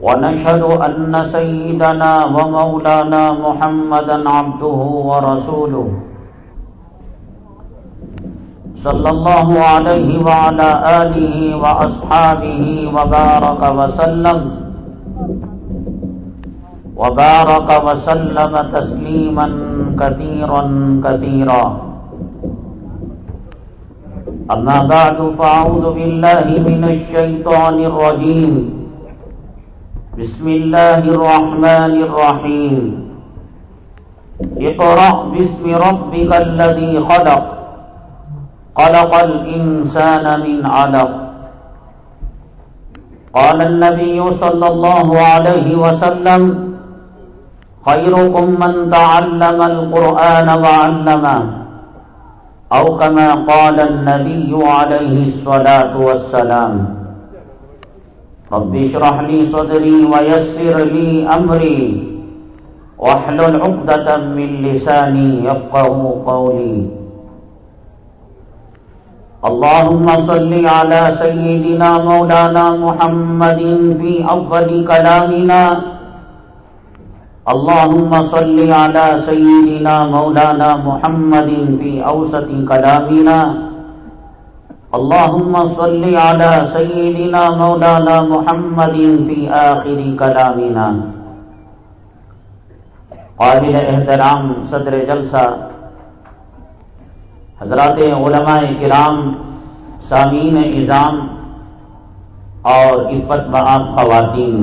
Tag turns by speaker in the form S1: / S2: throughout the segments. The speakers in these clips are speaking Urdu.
S1: ونشهد أن سيدنا ومولانا محمدا عبده ورسوله صلى الله عليه وعلى آله وأصحابه وبارك وسلم وبارك وسلم تسليما كثيرا كثيرا. أما بعد فأعوذ بالله من الشيطان الرجيم. بسم الله الرحمن الرحيم. اقرأ باسم ربك الذي خلق. خلق الإنسان من علق. قال النبي صلى الله عليه وسلم خيركم من تعلم القرآن وعلمه أو كما قال النبي عليه الصلاة والسلام. رب اشرح لي صدري ويسر لي أمري واحلل عقدة من لساني يفقه قولي. اللهم صل على سيدنا مولانا محمد في أفضل كلامنا. اللهم صل على سيدنا مولانا محمد في أوسط كلامنا. اللهم صل على سيدنا مولانا محمد في آخر كلامنا. قابل احترام صدر جلسہ. حضرات علماء کرام، سامعین اظام اور عفت بآب خواتین.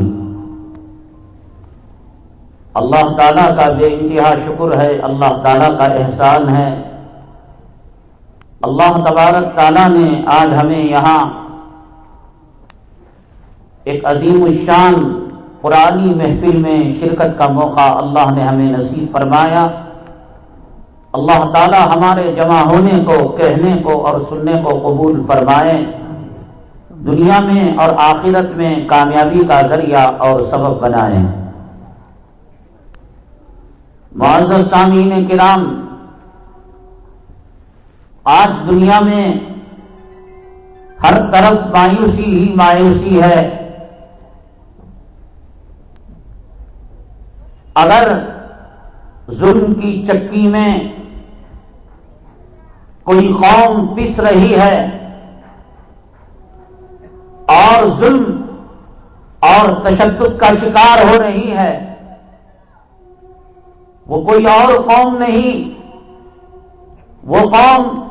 S1: اللہ تعالیٰ کا بے انتہا شکر ہے، اللہ تعالیٰ کا احسان ہے اللہ تبارک تعالیٰ نے آج ہمیں یہاں ایک عظیم الشان پرانی محفل میں شرکت کا موقع اللہ نے ہمیں نصیب فرمایا۔ اللہ تعالیٰ ہمارے جمع ہونے کو، کہنے کو اور سننے کو قبول فرمائے۔ دنیا میں اور آخرت میں کامیابی کا ذریعہ اور سبب بنائے۔ معذر سامعین کرام آج دنیا میں ہر طرف مایوسی ہی مایوسی ہے۔ اگر ظلم کی چکی میں کوئی قوم پس رہی ہے اور ظلم اور تشدد کا شکار ہو رہی ہے، وہ کوئی اور قوم نہیں، وہ قوم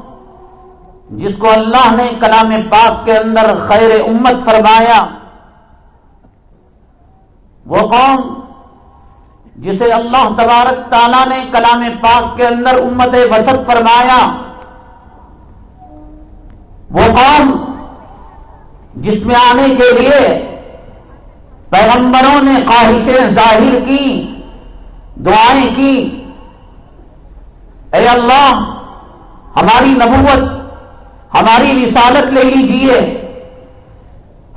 S1: جس کو اللہ نے کلام پاک کے اندر خیر امت فرمایا، وہ قوم جسے اللہ تبارک تعالیٰ نے کلام پاک کے اندر امت وسط فرمایا، وہ قوم جس میں آنے کے لیے پیغمبروں نے خواہشیں ظاہر کی، دعائیں کی، اے اللہ، ہماری نبوت ہماری رسالت لے لیجیے۔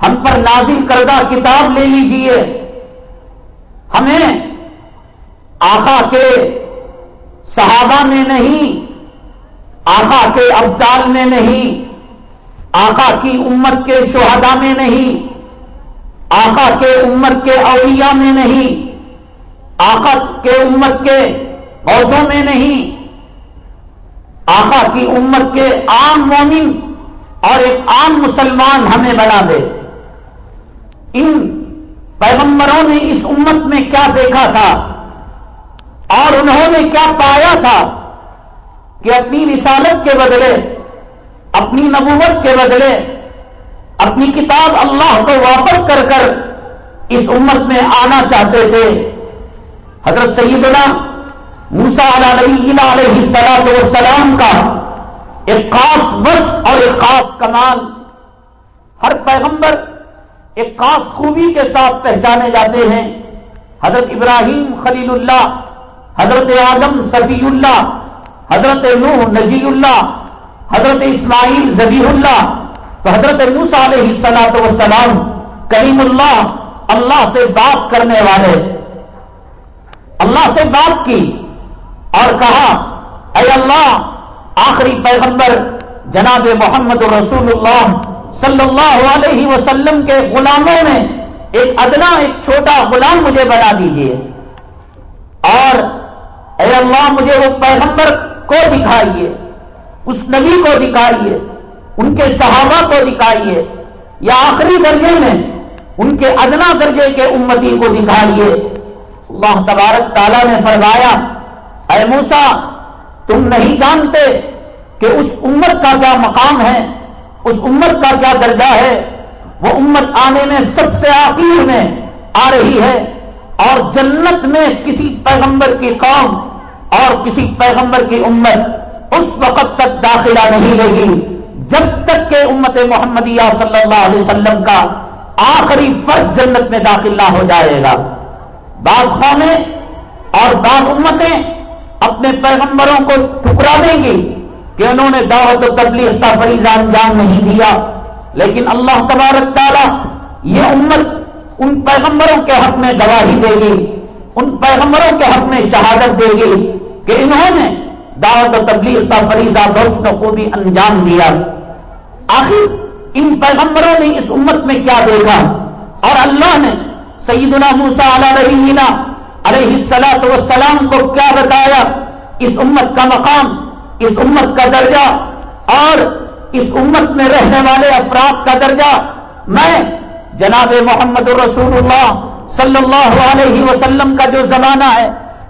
S1: ہم پر نازل کردہ کتاب لے لیجیے۔ ہمیں آقا کے صحابہ میں نہیں، آقا کے ابدال میں نہیں، آقا کی امت کے شہدا میں نہیں، آقا کے امت کے اولیاء میں نہیں، آقا کے امت کے غوثوں میں نہیں۔ آقا کی امت کے عام مومن اور ایک عام مسلمان ہمیں بنا دے۔ ان پیغمبروں نے اس امت میں کیا دیکھا تھا اور انہوں نے کیا پایا تھا کہ اپنی رسالت کے بدلے، اپنی نبوت کے بدلے، اپنی کتاب اللہ کو واپس کر کر اس امت میں آنا چاہتے تھے۔ حضرت سیدنا موسا علیہ علیہ سلاد والسلام کا ایک خاص وش اور ایک خاص کمال ہر پیغمبر ایک خاص خوبی کے ساتھ پہچانے جاتے ہیں۔ حضرت ابراہیم خلیل اللہ، حضرت آدم صفی اللہ، حضرت نوح نجی اللہ، حضرت اسماعیل زبی اللہ، تو حضرت موسا علیہ سلاط وسلام کریم اللہ اللہ سے بات کرنے والے۔ اللہ سے بات کی۔ اور کہا، اے اللہ، آخری پیغمبر جناب محمد رسول اللہ صلی اللہ علیہ وسلم کے غلاموں میں ایک ادنا، ایک چھوٹا غلام مجھے بنا دیجیے اور اے اللہ، مجھے وہ پیغمبر کو دکھائیے، اس نبی کو دکھائیے، ان کے صحابہ کو دکھائیے، یا آخری درجے میں ان کے ادنا درجے کے امتی کو دکھائیے۔ اللہ تبارک تعالیٰ نے فرمایا اے موسا تم نہیں جانتے کہ اس امت کا کیا مقام ہے، اس امت کا کیا درجہ ہے؟ وہ امت آنے میں سب سے آخر میں آ رہی ہے اور جنت میں کسی پیغمبر کی قوم اور کسی پیغمبر کی امت اس وقت تک داخلہ نہیں لے جب تک کہ امت محمدیہ صلی اللہ علیہ وسلم کا آخری فرق جنت میں داخل نہ ہو جائے گا۔ بعض قومیں اور بعض امتیں اپنے پیغمبروں کو ٹکرا دیں گی کہ انہوں نے دعوت و تبلیغ کا فریضہ انجام نہیں دیا۔ لیکن اللہ تبارک تعالیٰ یہ امت ان پیغمبروں کے حق میں گواہی دے گی، ان پیغمبروں کے حق میں شہادت دے گی کہ انہوں نے دعوت و تبلیغ کا فریضہ دوستوں کو بھی انجام دیا۔ آخر ان پیغمبروں نے اس امت میں کیا دیکھا؟ اور اللہ نے سیدنا موسا علیہ علیہ السلاط وسلام کو کیا بتایا؟ اس امت کا مقام، اس امت کا درجہ اور اس امت میں رہنے والے افراد کا درجہ۔ میں جناب محمد رسول اللہ صلی اللہ علیہ وسلم کا جو زمانہ ہے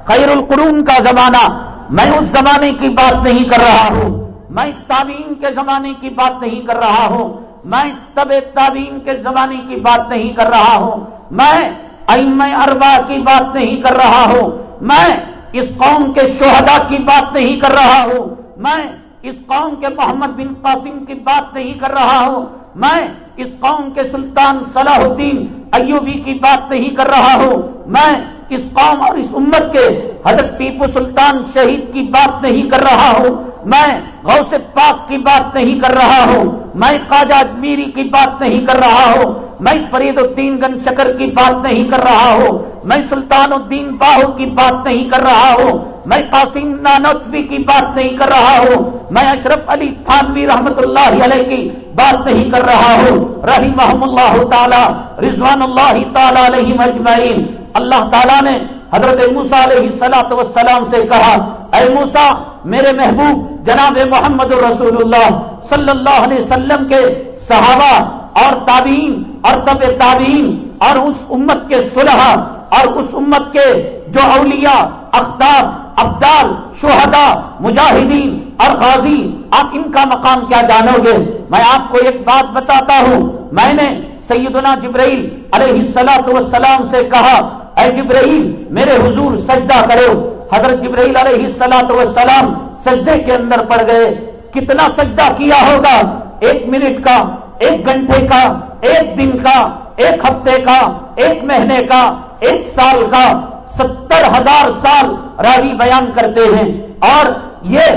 S1: خیر القرون کا زمانہ، میں اس زمانے کی بات نہیں کر رہا ہوں۔ میں تعلیم کے زمانے کی بات نہیں کر رہا ہوں۔ میں طب تعلیم کے زمانے کی بات نہیں کر رہا ہوں۔ میں ام اربا کی بات نہیں کر رہا ہوں۔ میں اس قوم کے شہدا کی بات نہیں کر رہا ہوں۔ میں اس قوم کے محمد بن قاسم کی بات نہیں کر رہا ہوں۔ میں اس قوم کے سلطان صلاح الدین ایوبی کی بات نہیں کر رہا ہوں۔ میں اس قوم اور اس امت کے حضرت ٹیپو سلطان شہید کی بات نہیں کر رہا ہوں۔ میں غوث پاک کی بات نہیں کر رہا ہوں۔ میں خواجہ میری کی بات نہیں کر رہا ہوں۔ میں فرید الدین گن شکر کی بات نہیں کر رہا ہوں، میں سلطان الدین باہو کی بات نہیں کر رہا ہوں، میں قاسم نانوتوی کی بات نہیں کر رہا ہوں، میں اشرف علی تھانوی رحمت اللہ علیہ کی بات نہیں کر رہا ہوں۔ رحیم محمد اللہ تعالی، رضوان اللہ تعالی علیہ مجمعین اللہ تعالیٰ نے حضرت موسا علیہ سلاۃ وسلام سے کہا، اے موسا میرے محبوب، جناب محمد رسول اللہ صلی اللہ علیہ وسلم کے صحابہ اور تابعین اور طب تابعین اور اس امت کے صلحہ اور اس امت کے جو اولیاء اختاب ابدال، شہدا، مجاہدین اور غازی، آپ ان کا مقام کیا جانو گے؟ میں آپ کو ایک بات بتاتا ہوں۔ میں نے سیدنا جبرائیل علیہ السلاط والسلام سے کہا، اے جبرائیل، میرے حضور سجدہ کرو۔ حضرت جبرائیل علیہ السلاط والسلام سجدے کے اندر پڑ گئے۔ کتنا سجدہ کیا ہوگا؟ ایک منٹ کا ایک گھنٹے کا، ایک دن کا، ایک ہفتے کا، ایک مہینے کا، ایک سال کا ستر ہزار سال راوی بیان کرتے ہیں اور یہ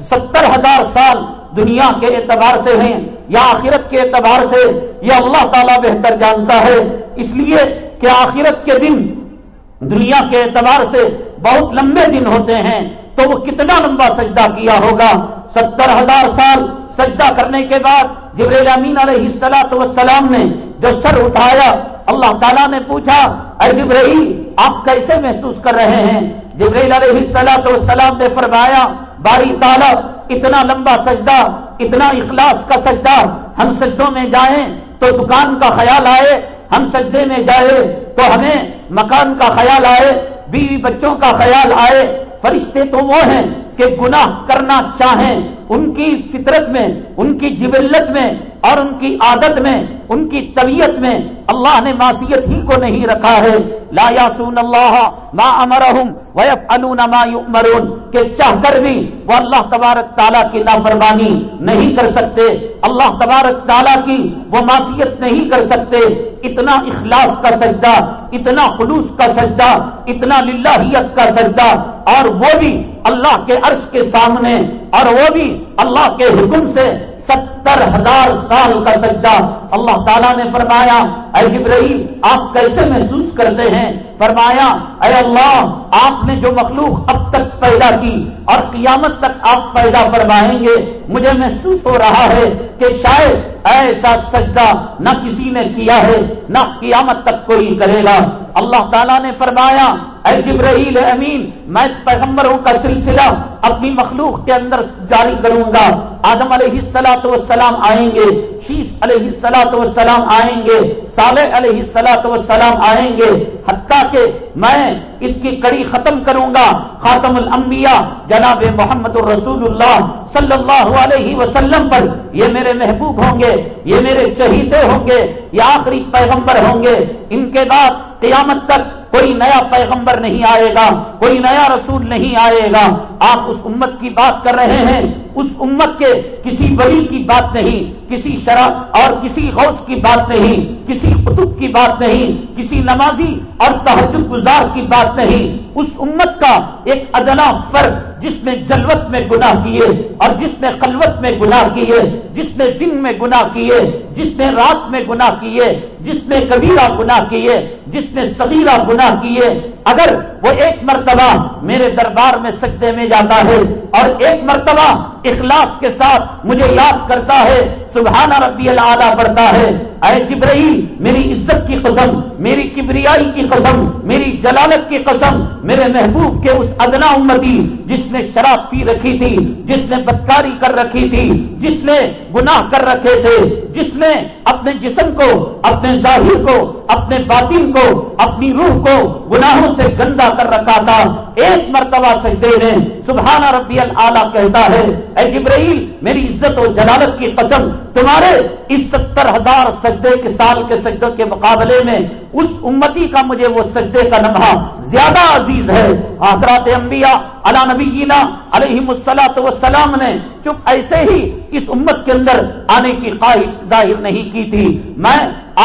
S1: ستر ہزار سال دنیا کے اعتبار سے ہیں یا آخرت کے اعتبار سے یہ اللہ تعالیٰ بہتر جانتا ہے۔ اس لیے کہ آخرت کے دن دنیا کے اعتبار سے بہت لمبے دن ہوتے ہیں تو وہ کتنا لمبا سجدہ کیا ہوگا؟ ستر ہزار سال سجدہ کرنے کے بعد جبریل امین علیہ السلاط وسلام نے جو سر اٹھایا، اللہ تعالیٰ نے پوچھا، اے جبرائیل، آپ کیسے محسوس کر رہے ہیں؟ جبریل علیہ السلاط وسلام نے فرمایا، باری تعالیٰ، اتنا لمبا سجدہ، اتنا اخلاص کا سجدہ، ہم سجدوں میں جائیں تو دکان کا خیال آئے، ہم سجدے میں جائے تو ہمیں مکان کا خیال آئے، بیوی بچوں کا خیال آئے۔ فرشتے تو وہ ہیں کہ گناہ کرنا چاہیں۔ ان کی فطرت میں، ان کی جبلت میں اور ان کی عادت میں، ان کی طبیعت میں اللہ نے معصیت ہی کو نہیں رکھا ہے۔ لا یاسون اللہ ما امرحم ویف ما یؤمرون۔ کہ چاہ کر بھی وہ اللہ تبارک تعالیٰ کی نافرمانی نہیں کر سکتے۔ اللہ تبارک تعالیٰ کی وہ معصیت نہیں کر سکتے۔ اتنا اخلاص کا سجدہ، اتنا خلوص کا سجدہ، اتنا للہیت کا سجدہ۔ اور وہ بھی اللہ کے عرش کے سامنے اور وہ بھی اللہ کے حکم سے ستر ہزار سال کا سجدہ اللہ تعالیٰ نے فرمایا، اے جبرائیل، آپ کیسے محسوس کرتے ہیں؟ فرمایا، اے اللہ، آپ نے جو مخلوق اب تک پیدا کی اور قیامت تک آپ پیدا فرمائیں گے، مجھے محسوس ہو رہا ہے کہ شاید ایسا سجدہ نہ کسی نے کیا ہے، نہ قیامت تک کوئی کرے گا۔ اللہ تعالیٰ نے فرمایا اے جبرائیل امین، میں پیغمبروں کا سلسلہ اپنی مخلوق کے اندر جاری کروں گا۔ آدم علیہ السلاط وسلام آئیں گے شیش علیہ السلاط وسلام آئیں گے، صالح علیہ السلاط وسلام آئیں گے۔ حتیٰ کہ میں اس کی کڑی ختم کروں گا۔ خاتم الانبیاء جناب محمد الرسول اللہ صلی اللہ علیہ وسلم پر یہ میرے محبوب ہوں گے، یہ میرے چہیتے ہوں گے، یہ آخری پیغمبر ہوں گے۔ ان کے بعد قیامت تک کوئی نیا پیغمبر نہیں آئے گا، کوئی نیا رسول نہیں آئے گا۔ آپ اس امت کی بات کر رہے ہیں۔ اس امت کے کسی ولی کی بات نہیں، کسی شرح اور کسی غوث کی بات نہیں، کسی قطب کی بات نہیں، کسی نمازی اور تحجد گزار کی بات نہیں۔ اس امت کا ایک ادنا فرق جس نے جلوت میں گناہ کیے اور جس نے خلوت میں گناہ کیے، جس نے دن میں گناہ کیے، جس نے رات میں گناہ کیے، جس نے کبیرہ گناہ کیے، جس نے سبیرہ گناہ کیے اگر وہ ایک مرتبہ میرے دربار میں سجدے میں جاتا ہے اور ایک مرتبہ اخلاص کے ساتھ مجھے یاد کرتا ہے سبحانہ ربی اللہ پڑھتا ہے، اے جبرائیل، میری عزت کی قسم، میری کبریائی کی قسم، میری جلالت کی قسم، میرے محبوب کے اس ادنا امتی جس نے شراب پی رکھی تھی، جس نے بدکاری کر رکھی تھی، جس نے گناہ کر رکھے تھے، جس نے اپنے جسم کو، اپنے ظاہر کو، اپنے باطن کو، اپنی روح کو گناہوں سے گندا کر رکھا تھا، ایک مرتبہ سجدے میں سبحانہ ربی اللہ کہتا ہے، اے جبرائیل، میری عزت و جلالت کی قسم، تمہارے اس ستر ہزار سجدے کے سال کے سجدوں کے مقابلے میں اس امتی کا مجھے وہ سجدے کا لمحہ زیادہ عزیز ہے۔ حضرات انبیاء علا نبی علیہ مسلاط وسلام نے چپ ایسے ہی اس امت کے اندر آنے کی خواہش ظاہر نہیں کی تھی۔ میں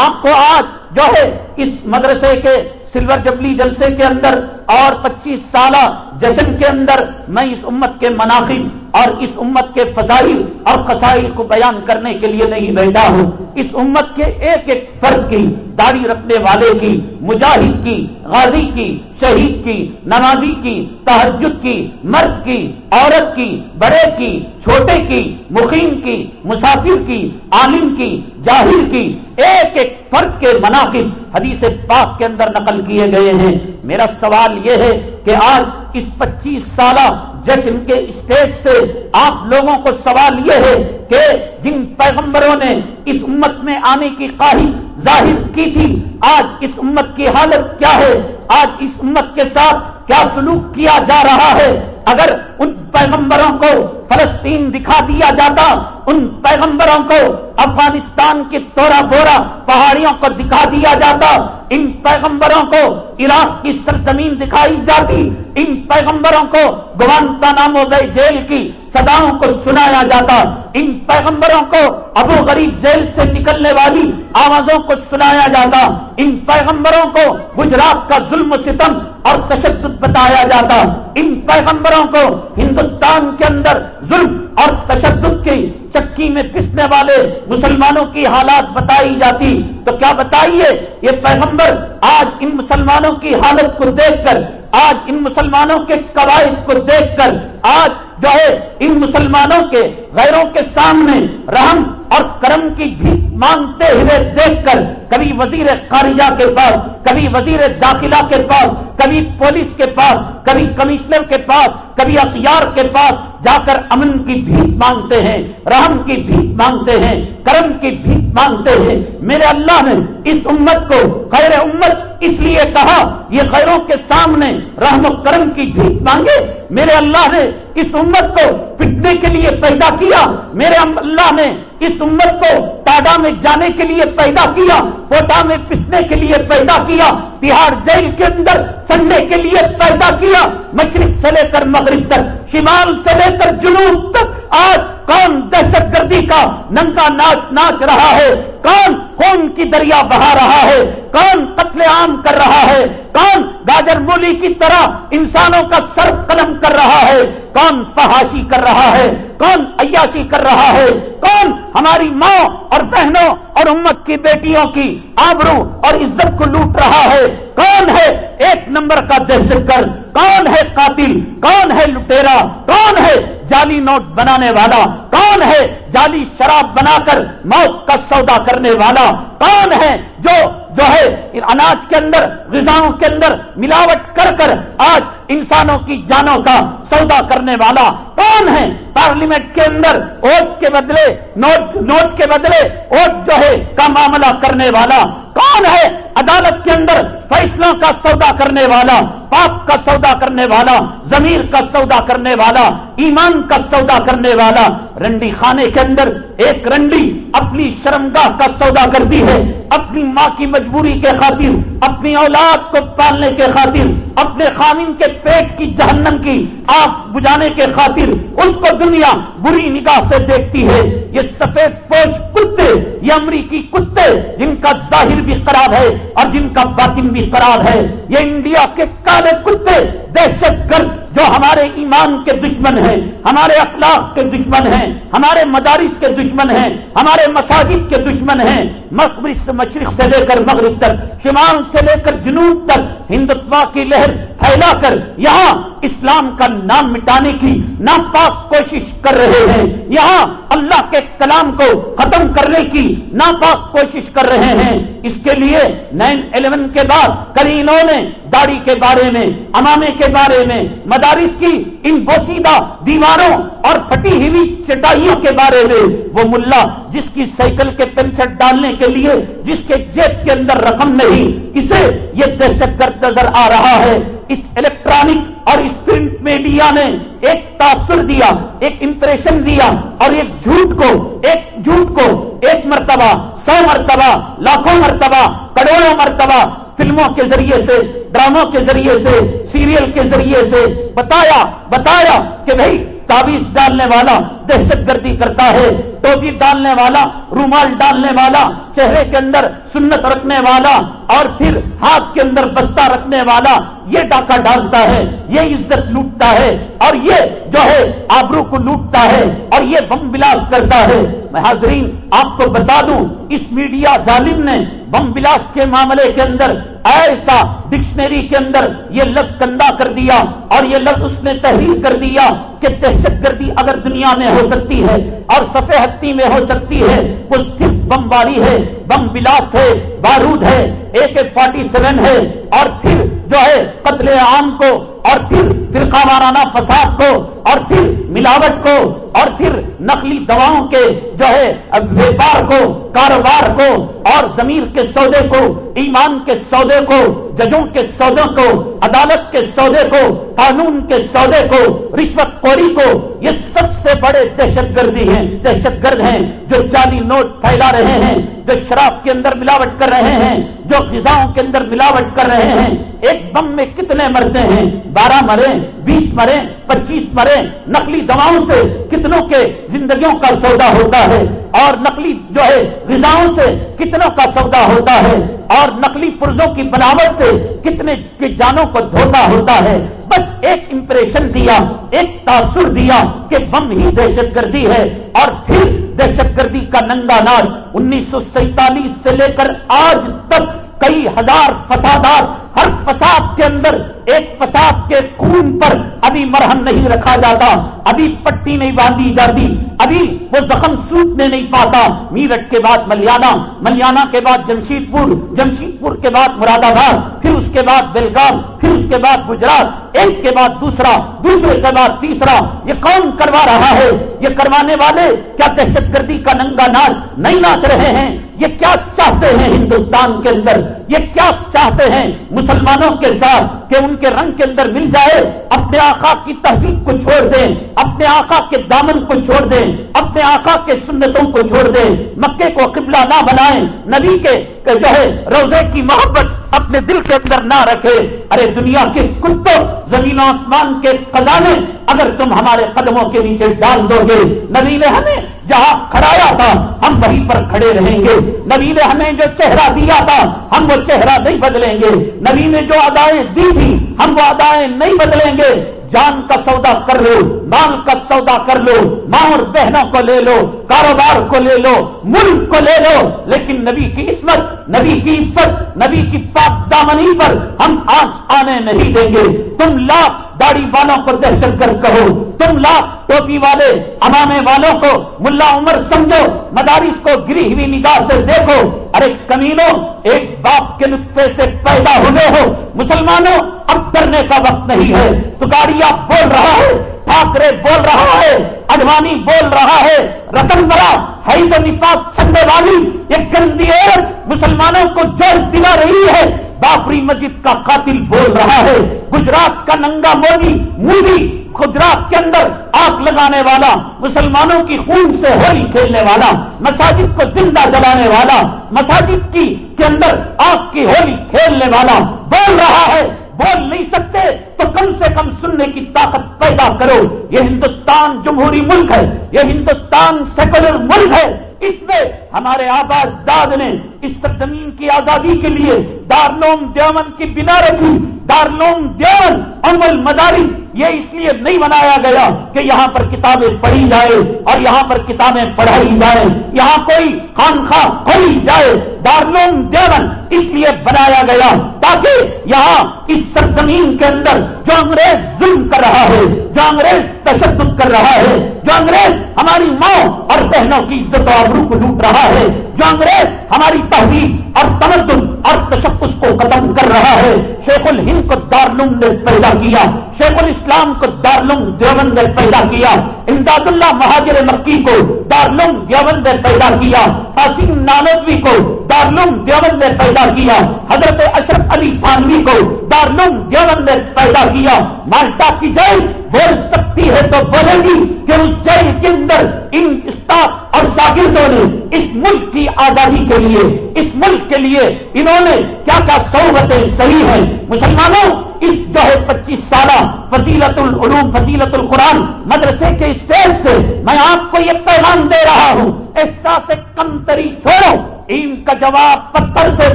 S1: آپ کو آج جو ہے اس مدرسے کے سلور جبلی جلسے کے اندر اور پچیس سالہ جشن کے اندر میں اس امت کے مناقب اور اس امت کے فضائل اور قصائل کو بیان کرنے کے لیے نہیں بیٹھا ہوں۔ اس امت کے ایک ایک فرد کی، داڑھی رکھنے والے کی، مجاہد کی، غازی کی، شہید کی، نمازی کی تحجد کی، مرد کی، عورت کی، بڑے کی، چھوٹے کی، مقیم کی، مسافر کی، عالم کی جاہر کی، ایک ایک فرد کے مناقب حدیث پاک کے اندر نقل کیے گئے ہیں۔ میرا سوال یہ ہے کہ آج اس پچیس سالہ جشن کے اسٹیج سے آپ لوگوں کو سوال یہ ہے کہ جن پیغمبروں نے اس امت میں آنے کی خواہش ظاہر کی تھی، آج اس امت کی حالت کیا ہے؟ آج اس امت کے ساتھ کیا سلوک کیا جا رہا ہے؟ اگر ان پیغمبروں کو فلسطین دکھا دیا جاتا، ان پیغمبروں کو افغانستان کی تورا بورا پہاڑیوں کو دکھا دیا جاتا، ان پیغمبروں کو عراق کی سرزمین دکھائی جاتی، ان پیغمبروں کو گوانتا نامو گئی جیل کی سداؤں کو سنایا جاتا، ان پیغمبروں کو ابو غریب جیل سے نکلنے والی آوازوں کو سنایا جاتا، ان پیغمبروں کو گجرات کا ظلم و ستم اور تشدد بتایا جاتا، ان پیغمبروں کو ہندوستان کے اندر ظلم اور تشدد کی چکی میں پسنے والے مسلمانوں کی حالات بتائی جاتی۔ تو کیا بتائیے، یہ پیغمبر آج ان مسلمانوں کی حالت کو دیکھ کر، آج ان مسلمانوں کے قواعد کو دیکھ کر، آج جو ہے، ان مسلمانوں کے غیروں کے سامنے رحم اور کرم کی بھی مانگتے ہوئے دیکھ کر کبھی وزیر خارجہ کے پاس، کبھی وزیر داخلہ کے پاس، کبھی پولیس کے پاس، کبھی کمشنر کے پاس، کبھی اختیار کے پاس جا کر امن کی بھیک مانگتے ہیں، رحم کی بھیک مانگتے ہیں، کرم کی بھیک مانگتے ہیں۔ میرے اللہ نے اس امت کو خیر امت اس لیے کہا، یہ غیروں کے سامنے رحم و کرم کی بھیک مانگے۔ میرے اللہ نے اس امت کو پٹنے کے لیے پیدا کیا۔ میرے اللہ نے اس امت کو ٹاڈا میں جانے کے لیے پیدا کیا کوٹا میں پسنے کے لیے پیدا کیا، تہاڑ جیل کے اندر سنڈے کے لیے پیدا کیا، مشرق سے لے کر مغرب تک، شمال سے لے کر جنوب تک، آج کون دہشت گردی کا ننگا ناچ ناچ رہا ہے؟ کون خون کی دریا بہا رہا ہے؟ کون قتل عام کر رہا ہے؟ کون گاجر مولی کی طرح انسانوں کا سر قلم کر رہا ہے؟ کون فحاشی کر رہا ہے؟ کون عیاشی کر رہا ہے؟ کون ہماری ماں اور بہنوں اور امت کی بیٹیوں کی آبرو اور عزت کو لوٹ رہا ہے؟ کون ہے ایک نمبر کا دہشت گرد کون ہے قاتل؟ کون ہے لٹیرا؟ کون ہے جعلی نوٹ بنانے والا؟ کون ہے جعلی شراب بنا کر موت کا سودا کرنے والا؟ کون ہے جو جو ہے اناج کے اندر، غذاؤں کے اندر ملاوٹ کر کر آج انسانوں کی جانوں کا سودا کرنے والا کون ہے؟ پارلیمنٹ کے اندر ووٹ کے بدلے، نوٹ نوٹ کے بدلے ووٹ جو ہے کا معاملہ کرنے والا کون ہے؟ عدالت کے اندر فیصلوں کا سودا کرنے والا پاپ کا سودا کرنے والا، ضمیر کا سودا کرنے والا، ایمان کا سودا کرنے والا، رنڈی خانے کے اندر ایک رنڈی اپنی شرمگاہ کا سودا کرتی ہے، اپنی ماں کی مجبوری کے خاطر، اپنی اولاد کو پالنے کے خاطر، اپنے خامن کے پیٹ کی جہنم کی آگ بجانے کے خاطر، اس کو دنیا بری نگاہ سے دیکھتی ہے۔ یہ سفید پوش کتے، یہ امریکی کتے، جن کا ظاہر بھی خراب ہے اور جن کا باطن بھی خراب ہے۔ یہ انڈیا کے میں کتے دہشت گرد جو ہمارے ایمان کے دشمن ہیں، ہمارے اخلاق کے دشمن ہیں، ہمارے مدارس کے دشمن ہیں، ہمارے مساجد کے دشمن ہیں۔ مقبر سے مشرق سے لے کر مغرب تک، شمال سے لے کر جنوب تک ہندوتوا کی لہر پھیلا کر یہاں اسلام کا نام مٹانے کی ناپاک کوشش کر رہے ہیں۔ یہاں اللہ کے کلام کو ختم کرنے کی ناپاک کوشش کر رہے ہیں۔ اس کے لیے نائن الیون کے بعد کل انہوں نے داڑھی کے بارے میں امامے کے کے بارے میں، مدارس کی ان بوسیدہ دیواروں اور پھٹی ہوئی چٹائیوں کے بارے میں، وہ ملا جس کی سائیکل کے پینسٹ ڈالنے کے لیے، جس کے جیب کے اندر رقم نہیں، اسے یہ دہشت گرد نظر آ رہا ہے۔ اس الیکٹرانک اور اس پرنٹ میڈیا نے ایک تاثر دیا، ایک امپریشن دیا اور ایک جھوٹ کو، ایک جھوٹ کو، ایک مرتبہ، سو مرتبہ، لاکھوں مرتبہ، کروڑوں مرتبہ فلموں کے ذریعے سے، ڈراموں کے ذریعے سے، سیریل کے ذریعے سے بتایا بتایا کہ بھائی تعویذ ڈالنے والا دہشت گردی کرتا ہے، ٹوپی ڈالنے والا، رومال ڈالنے والا، چہرے کے اندر سنت رکھنے والا، اور پھر ہاتھ کے اندر بستہ رکھنے والا یہ ڈاکہ ڈالتا ہے، یہ عزت لوٹتا ہے اور یہ جو ہے آبرو کو لوٹتا ہے اور یہ بم بلاس کرتا ہے۔ میں حاضرین، آپ کو بتا دوں، اس میڈیا ظالم نے بم بلاس کے معاملے کے اندر، ایسا ڈکشنری کے اندر یہ لفظ کندا کر دیا اور یہ لفظ اس نے تحریر کر دیا کہ دہشت گردی اگر دنیا میں ہو سکتی ہے اور سفید میں ہو سکتی ہے، وہ صرف بم باری ہے، بم بلاس ہے، بارود ہے، اے کے فورٹی سیون ہے اور پھر جو ہے قتل عام کو اور پھر فرقہ وارانہ فساد کو اور پھر ملاوٹ کو اور پھر نقلی دواؤں کے جو ہے، ویپار کو، کاروبار کو، اور زمین کے سودے کو، ایمان کے سودے کو، ججوں کے سودوں کو، عدالت کے سودے کو، قانون کے سودے کو، رشوت کوری کو، یہ سب سے بڑے دہشت گردی ہیں، دہشت گرد ہیں جو جعلی نوٹ پھیلا رہے ہیں، جو شراب کے اندر ملاوٹ کر رہے ہیں، جو غذاؤں کے اندر ملاوٹ کر رہے ہیں۔ ایک بم میں کتنے مرتے ہیں؟ بارہ مرے، بیس مرے، پچیس مرے، نقلی دواؤں سے کتنے کتنوں کے زندگیوں کا سودا ہوتا ہے اور نقلی جو ہے غذاؤں سے کتنوں کا سودا ہوتا ہے اور نقلی پرزوں کی بناوٹ سے کتنے کی جانوں کو دھوکا ہوتا ہے۔ بس ایک امپریشن دیا، ایک تاثر دیا کہ بم ہی دہشت گردی ہے اور پھر دہشت گردی کا ننگا ناچ انیس سو سینتالیس سے لے کر آج تک کئی ہزار فسادات ہر فساد کے اندر، ایک فساد کے خون پر ابھی مرہم نہیں رکھا جاتا، ابھی پٹی نہیں باندھی جاتی، ابھی وہ زخم سوکھنے نہیں پاتا۔ میرٹ کے بعد ملیانہ ملیانہ کے بعد جمشید پور جمشید پور کے بعد مراد آباد پھر اس کے بعد بیلگام پھر اس کے بعد گجرات، ایک کے بعد دوسرا، دوسرے کے بعد تیسرا۔ یہ کون کروا رہا ہے، یہ کروانے والے کیا دہشت گردی کا ننگا ناچ نہیں ناچ رہے ہیں؟ یہ کیا چاہتے ہیں ہندوستان کے اندر؟ یہ کیا چاہتے ہیں مسلمانوں کے ساتھ کہ ان کے رنگ کے اندر مل جائے، اپنے آقا کی تہذیب کو چھوڑ دیں، اپنے آقا کے دامن کو چھوڑ دیں، اپنے آقا کے سنتوں کو چھوڑ دیں، مکے کو قبلہ نہ بنائیں، نبی کے جو ہے روزے کی محبت اپنے دل کے اندر نہ رکھے۔ ارے دنیا کے کتوں زمین و آسمان کے خزانے اگر تم ہمارے قدموں کے نیچے ڈال دو گے۔ نبی نے ہمیں جہاں کھڑایا تھا، ہم وہیں پر کھڑے رہیں گے۔ نبی نے ہمیں جو چہرہ دیا تھا، ہم وہ چہرہ نہیں بدلیں گے۔ نبی نے جو ادائیں دی تھی ہم وہ ادائیں نہیں بدلیں گے۔ جان کا سودا کر لو، مال کا سودا کر لو ماں اور بہنوں کو لے لو، کاروبار کو لے لو، ملک کو لے لو، لیکن نبی کی عصمت، نبی کی عزت، نبی کی پاک دامنی پر ہم آج آنے نہیں دیں گے۔ تم لاکھ داڑھی والوں پر دہشت گرد کہو، تم لاکھ ٹوپی والے امامے والوں کو، ملا عمر سمجھو، مدارس کو گری ہوئی نگاہ سے دیکھو۔ ارے کمینوں ایک باپ کے نطفے سے پیدا ہوئے ہو۔ مسلمانوں، اب کرنے کا وقت نہیں ہے۔ تو گاڑیاں بول رہا ہے، ٹھاکرے بول رہا ہے اڈوانی بول رہا ہے۔ رتن برا ہے تو نفاق چھننے والی ایک گندی اور مسلمانوں کو جوڑ دلا رہی ہے۔ بابری مسجد کا قاتل بول رہا ہے۔ گجرات کا ننگا مودی مودی گجرات کے اندر آگ لگانے والا، مسلمانوں کی خون سے ہولی کھیلنے والا، مساجد کو زندہ جلانے والا، مساجد کی، کے اندر آگ کی ہولی کھیلنے والا بول رہا ہے۔ بول نہیں سکتے تو کم سے کم سننے کی طاقت پیدا کرو۔ یہ ہندوستان جمہوری ملک ہے۔ یہ ہندوستان سیکولر ملک ہے۔ اس میں ہمارے آباد داد نے اس زمین کی آزادی کے لیے دارلوم دیومن کی بنا رکھی، دارلوم دیون امل مداری یہ اس لیے نہیں بنایا گیا کہ یہاں پر کتابیں پڑھی جائے اور یہاں پر کتابیں پڑھائی جائیں۔ یہاں کوئی خانخواہ کھولی جائے، دارلوم دیون اس لیے بنایا گیا تاکہ یہاں اس سرزمین کے اندر جو انگریز ظلم کر رہا ہے، جو انگریز تشدد کر رہا ہے، جو انگریز ہماری ماں اور بہنوں کی عزت و آبرو کو لوٹ رہا ہے، جو انگریز ہماری تہذیب اور تمدن اور تشخص کو ختم کر رہا ہے۔ شیخ الہند کو دارلوم نے پیدا کیا۔ شیخ الاسلام کو دارلوم دیوبند نے پیدا کیا۔ امداد اللہ مہاجر مکی کو دارلوم دیوبند نے پیدا کیا۔ قاسم نانوی کو دارلوم دیوبند نے پیدا کیا۔ حضرت اشرف علی تھانوی کو دارلوم دیوبند نے پیدا کیا۔ مالٹا کی جیل بول سکتی ہے تو بولے گی کہ اس جیل کے اندر ان اسٹاف اور شاگردوں نے اس ملک کی آزادی کے لیے، اس ملک کے لیے انہوں نے کیا کیا سہولتیں صحیح ہیں؟ مسلمانوں، اس جو ہے پچیس سالہ فضیلت العلوم، فضیلت القرآن مدرسے کے اسٹیج سے میں آپ کو یہ پیغام دے رہا ہوں۔ احساس کم تری چھوڑو۔ ان کا جواب پتھر سے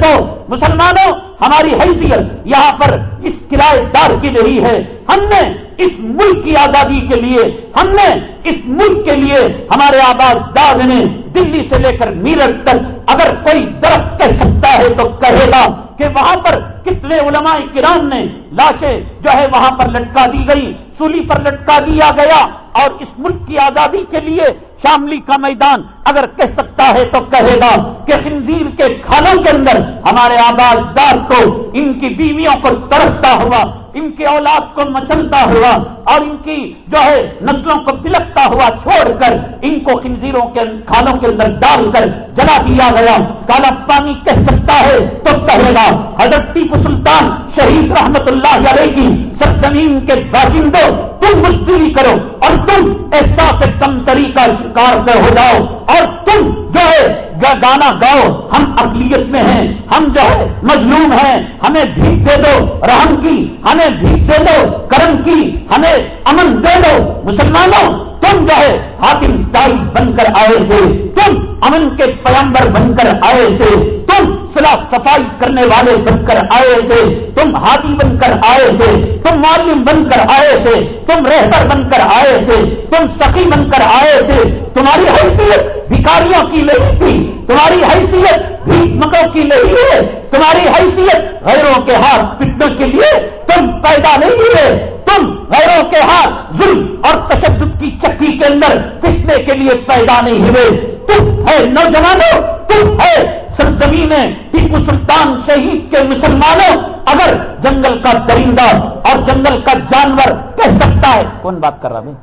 S1: دو۔ مسلمانوں، ہماری حیثیت یہاں پر اس کرایہ دار کی نہیں ہے۔ ہم نے اس ملک کی آزادی کے لیے ہم نے، اس ملک کے لیے ہمارے آباددار نے دلی سے لے کر میرٹ تک اگر کوئی درخت کہہ سکتا ہے تو کہے گا کہ وہاں پر کتنے علماء کرام نے لاشیں جو ہے وہاں پر لٹکا دی گئی سولی پر لٹکا دیا گیا اور اس ملک کی آزادی کے لیے شاملی کا میدان اگر کہہ سکتا ہے تو کہے گا کہ خنزیر کے کھانوں کے اندر ہمارے آباد دار کو ان کی بیویوں کو ترکتا ہوا، ان کی اولاد کو مچلتا ہوا اور ان کی جو ہے نسلوں کو پلکتا ہوا چھوڑ کر ان کو خنزیروں کے کھانوں کے اندر ڈال کر جلا دیا گیا۔ کالا پانی کہہ سکتا ہے تو کہے گا، حضرت ٹیپو سلطان شہید رحمت اللہ علیہ کی سرزمین کے باشندوں، تم مزدوری کرو اور تم احساس کم طریقہ شکار کر ہو جاؤ اور تم جو ہے گانا گاؤ، ہم اقلیت میں ہیں، ہم جو ہے مظلوم ہیں، ہمیں بھیک دے دو رحم کی، ہمیں بھیک دے دو کرم کی، ہمیں امن دے دو۔ مسلمانوں، تم جو ہے حاکم تائی بن کر آئے تھے، تم امن کے پیمبر بن کر آئے تھے۔ تم صلاح صفائی کرنے والے بن کر آئے تھے، تم ہاتھی بن کر آئے تھے، تم معلم بن کر آئے تھے، تم رہبر بن کر آئے تھے، تم سخی بن کر آئے تھے۔ تمہاری حیثیت بھکاریوں کی نہیں تھی، تمہاری حیثیت بھیک مکوں کی نہیں ہے۔ تمہاری حیثیت غیروں کے ہاتھ پٹنے کے لیے تم پیدا نہیں ہوئے۔ تم غیروں کے ہاتھ ظلم اور تشدد کی چکی کے اندر پسنے کے لیے پیدا نہیں ہوئے۔ تم ہے نوجوانوں، تم ہے سرزمین ٹیپو سلطان شہید کے مسلمانوں اگر جنگل کا درندہ اور جنگل کا جانور کہہ سکتا ہے۔ کون بات کر رہا بھائی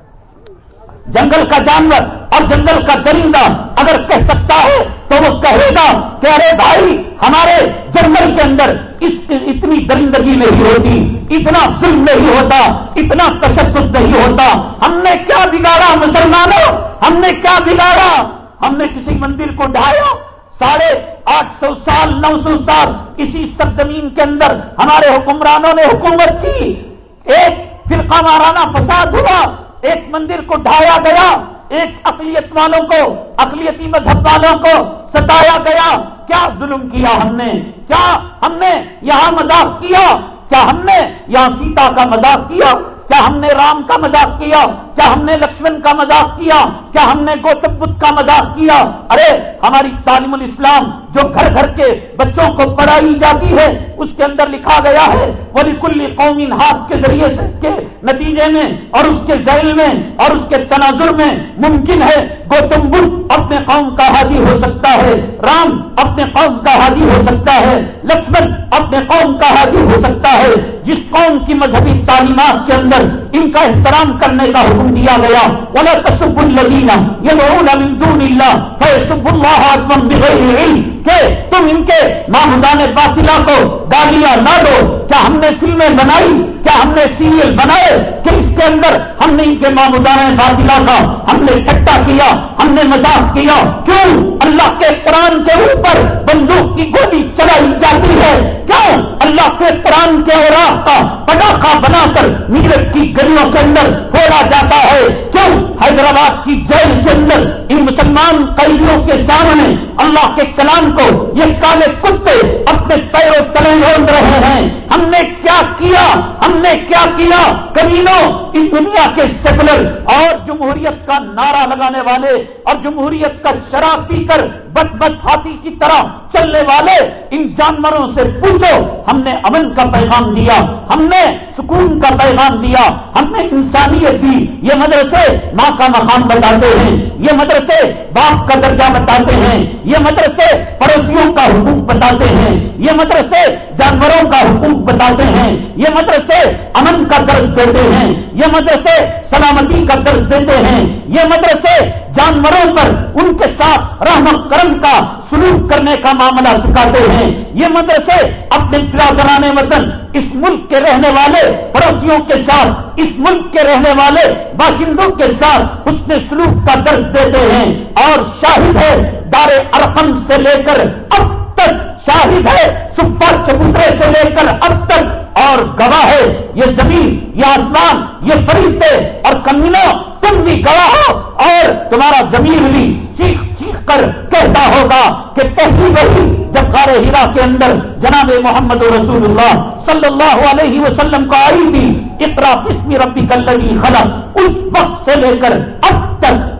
S1: جنگل کا جانور اور جنگل کا درندہ اگر کہہ سکتا ہے تو وہ کہے گا کہ ارے بھائی، ہمارے جنگل کے اندر اس اتنی درندگی نہیں ہوتی، اتنا ظلم نہیں ہوتا، اتنا تشدد نہیں ہوتا۔ ہم نے کیا بگاڑا مسلمانوں؟ ہم نے کیا بگاڑا؟ ہم نے کسی مندر کو ڈھایا؟ ساڑھے آٹھ سو سال نو سو سال اسی سرزمین کے اندر ہمارے حکمرانوں نے حکومت کی۔ ایک فرقہ مارانہ فساد ہوا، ایک مندر کو ڈھایا گیا، ایک اقلیت والوں کو، اقلیتی مذہب والوں کو ستایا گیا۔ کیا ظلم کیا ہم نے؟ کیا ہم نے یہاں مذاق کیا؟ کیا ہم نے یہاں سیتا کا مذاق کیا؟ کیا ہم نے رام کا مذاق کیا؟ کیا ہم نے لکشمن کا مذاق کیا؟ کیا ہم نے گوتم بدھ کا مذاق کیا؟ ارے، ہماری تعلیم الاسلام جو گھر گھر کے بچوں کو پڑھائی جاتی ہے، اس کے اندر لکھا گیا ہے ولی کل قومی ہاتھ کے ذریعے سے کے نتیجے میں اور اس کے ذیل میں اور اس کے تناظر میں ممکن ہے گوتم بدھ اپنے قوم کا حادی ہو سکتا ہے، رام اپنے قوم کا حادی ہو سکتا ہے، لکشمن اپنے قوم کا حادی ہو سکتا ہے۔ جس قوم کی مذہبی تعلیمات کے اندر ان کا احترام کرنے کا حکم دیا گیا ولا تصب الذین يدعون من دون اللہ فیسب اللہ آدم بغیر علم. کہ تم ان کے معمودان باطلا کو گالیاں نہ دو. کیا ہم نے فلمیں بنائی؟ کیا ہم نے سیریل بنائے؟ کہ اس کے اندر ہم نے ان کے معمودان باطلا کا ہم نے اکٹھا کیا، ہم نے مذاق کیا. کیوں؟ اللہ کے قرآن کے اوپر بندوق کی گولی چلائی جاتی ہے۔ کیوں؟ اللہ کے قرآن کے اوراق کا پٹاخہ بنا کر نیرج کی گلیوں کے اندر پھوڑا جاتا ہے۔ کیوں؟ حیدرآباد کی جیل کے اندر ان مسلمان قیدیوں کے سامنے اللہ کے کلام کو یہ کالے کتے اپنے پیروں تلے روند رہے ہیں۔ ہم نے کیا کیا؟ ہم نے کیا کیا؟ کمینوں اس دنیا کے سیکولر اور جمہوریت کا نعرہ لگانے والے اور جمہوریت کا شراب پی کر بس بس ہاتھی کی طرح چلنے والے ان جانوروں سے پوچھو۔ ہم نے امن کا پیغام دیا۔ ہم نے سکون کا پیغام دیا۔ ہم نے انسانیت دی۔ یہ مدرسے ماں کا مقام بتاتے ہیں۔ یہ مدرسے باپ کا درجہ بتاتے ہیں۔ یہ مدرسے پڑوسیوں کا حقوق بتاتے ہیں۔ یہ مدرسے جانوروں کا حقوق بتاتے ہیں۔ یہ مدرسے امن کا درد دیتے ہیں۔ یہ مدرسے سلامتی کا درد دیتے ہیں۔ یہ مدرسے جانوروں پر ان کے ساتھ رحم کرم کا سلوک کرنے کا معاملہ سکھاتے ہیں۔ یہ مدرسے اپنے پلا بنانے وطن، اس ملک کے رہنے والے پڑوسیوں کے ساتھ، اس ملک کے رہنے والے باشندوں کے ساتھ اس میں سلوک کا درد دیتے ہیں۔ اور شاہد ہے دار ارقم سے لے کر اب تک شاہد ہے، سپر چبوترے سے لے کر اب تک، اور گواہ ہے، یہ زمین، یہ آسمان، یہ فرشتے اور کمینوں، تم بھی گواہ ہو، اور تمہارا زمین بھی چیخ چیخ کر کہتا ہوگا کہ پہلی وہی جب غار ہیرا کے اندر جناب محمد رسول اللہ صلی اللہ علیہ وسلم کو آئی تھی اتنا بسم ربی کلگی خلق، اس وقت سے لے کر اب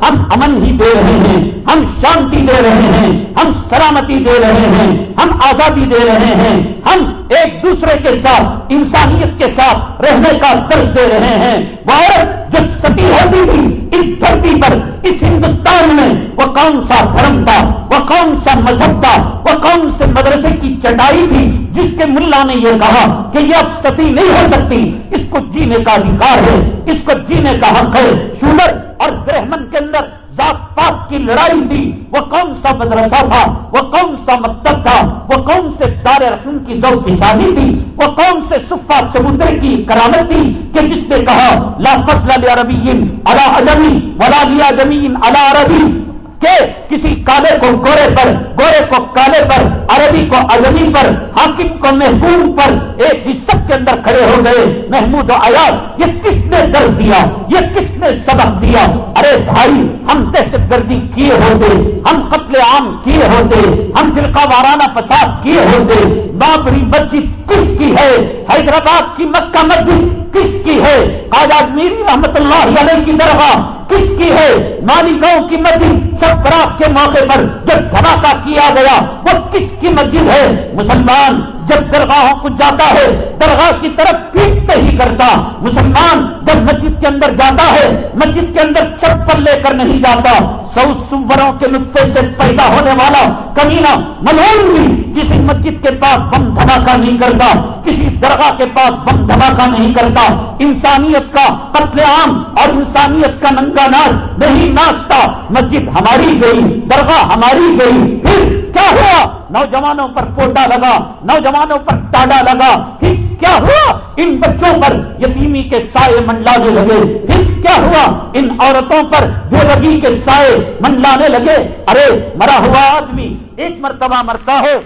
S1: ہم امن ہی دے رہے ہیں۔ ہم شانتی دے رہے ہیں۔ ہم سلامتی دے رہے ہیں۔ ہم آزادی دے رہے ہیں۔ ہم ایک دوسرے کے ساتھ، انسانیت کے ساتھ رہنے کا درد دے رہے ہیں۔ بھارت جو ستی ہوتی تھی اس دھرتی پر، اس ہندوستان میں وہ کون سا دھرم تھا، وہ کون سا مذہب تھا، وہ کون سے مدرسے کی چٹائی تھی جس کے ملا نے یہ کہا کہ یہ اب ستی نہیں ہو سکتی۔ اس کو جینے کا ادھکار ہے، اس کو جینے کا حق ہے۔ شوگر اور برہمن کے اندر ذات پات کی لڑائی تھی۔ وہ کون سا مدرسہ تھا؟ وہ کون سا مکتب تھا؟ وہ کون سے دار رقم کی ذوق کی شادی تھی؟ وہ کون سے صفا چبوتر کی کرامت تھی کہ جس نے کہا، لا فضل عربی علی عجمی ولا لیا زمین عربی؟ کہ کسی کالے کو گورے پر، گورے کو کالے پر، عربی کو اجمی پر، حاکم کو محبوب پر ایک ہی سب کے اندر کھڑے ہو گئے، محمود و آیات یہ کس نے درد دیا؟ یہ کس نے سبق دیا؟ ارے بھائی، ہم دہشت گردی کیے ہوتے، ہم قتل عام کیے ہوتے، ہم فرقہ وارانہ فساد کیے ہوتے، بابری مسجد کس کی ہے؟ حیدرآباد کی مکہ مسجد کس کی ہے؟ آزاد میری رحمت اللہ علیہ کی درگاہ کس کی ہے؟ مالیگاؤں کی مسجد سب کے موقع پر جب دھماکہ کیا گیا، وہ کس کی مسجد ہے؟ مسلمان جب درگاہوں کو جاتا ہے، درگاہ کی طرف پیٹتے ہی کرتا۔ مسلمان جب مسجد کے اندر جاتا ہے، مسجد کے اندر چپل لے کر نہیں جاتا۔ سو سوروں کے نقطے سے پیدا ہونے والا کمینہ ملون بھی کسی مسجد کے پاس بم دھماکہ نہیں کرتا، کسی درگاہ کے پاس بم دھماکہ نہیں کرتا۔ انسانیت کا قتل عام اور انسانیت کا ننگا ناچ نہیں ناچتا۔ مسجد ہماری گئی، درگاہ ہماری گئی، پھر کیا ہوا؟ نوجوانوں پر پوٹا لگا، نوجوانوں پر ٹاڈا لگا۔ پھر کیا ہوا؟ ان بچوں پر یتیمی کے سائے منڈلانے لگے۔ پھر کیا ہوا؟ ان عورتوں پر بے لگی کے سائے منڈلانے لگے۔ ارے، مرا ہوا آدمی، ایک مرتبہ مرتا ہے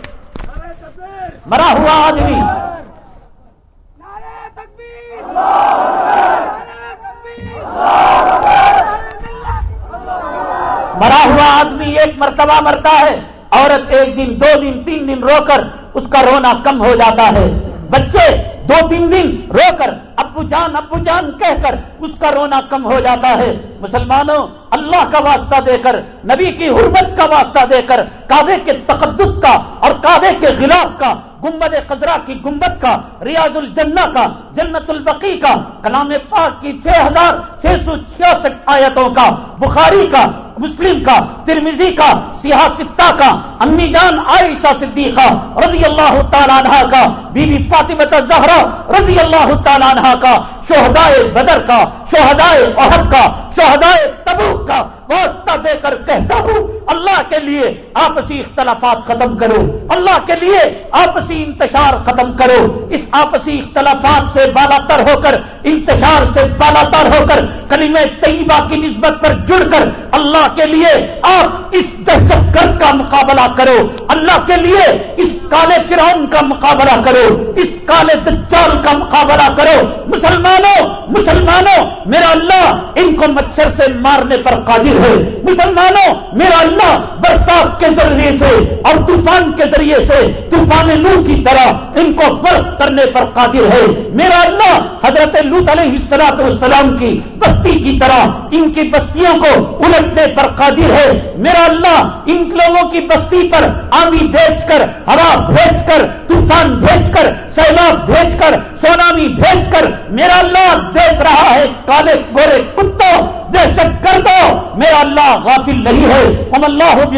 S1: مرا ہوا آدمی۔ مرا ہوا آدمی، ایک مرتبہ مرتا ہے۔ عورت ایک دن، دو دن، تین دن رو کر اس کا رونا کم ہو جاتا ہے۔ بچے دو تین دن رو کر ابو جان ابو جان کہہ کر اس کا رونا کم ہو جاتا ہے۔ مسلمانوں، اللہ کا واسطہ دے کر، نبی کی حرمت کا واسطہ دے کر، کعبے کے تقدس کا اور کعبے کے غلاف کا گمبد قزرا کی گمبد کا، ریاض الجنہ کا، جنت البقی کا، کلام پاک کی چھ ہزار چھ سو چھیاسٹھ آیتوں کا، بخاری کا، مسلم کا ترمیزی کا سیاستہ کا، امی جان عائشہ صدیقہ رضی اللہ تعالیٰ عنہ کا بی بی فاطمہ زہرا رضی اللہ تعالیٰ عنہ کا شہدائے بدر کا شہدائے عہد کا شہدائے تبوک کا واسطہ دے کر کہتا ہوں، اللہ کے لیے آپسی اختلافات ختم کرو، اللہ کے لیے آپسی انتشار ختم کرو۔ اس آپسی اختلافات سے بالا تر ہو کر، انتشار سے بالا تر ہو کر کلیم طیبہ کی نسبت پر جڑ کر، اللہ کے لیے آپ اس دہشت گرد کا مقابلہ کرو۔ اللہ کے لیے اس کالے فرعون کا مقابلہ کرو، اس کالے دجال کا مقابلہ کرو۔ مسلمانوں مسلمانوں، میرا اللہ، ان کو مچھر سے مارنے پر قادر ہے مسلمانوں، میرا اللہ برسات کے ذریعے سے اور طوفان کے ذریعے سے طوفان لو کی طرح ان کو برف کرنے پر قادر ہے۔ میرا اللہ حضرت لوت علیہ السلاط والسلام کی بستی کی طرح ان کی بستیوں کو الٹنے پر قادر ہے۔ میرا اللہ، ان لوگوں کی بستی پر آمی بھیج کر ہوا بھیج کر، طوفان بھیج کر، سیلاب بھیج کر، سونامی بھیج کر، میرا اللہ دیکھ رہا ہے۔ کالے، گورے، کتوں دہشت کر دو میرا اللہ غافل نہیں ہے۔ ہم اللہ ہو بھی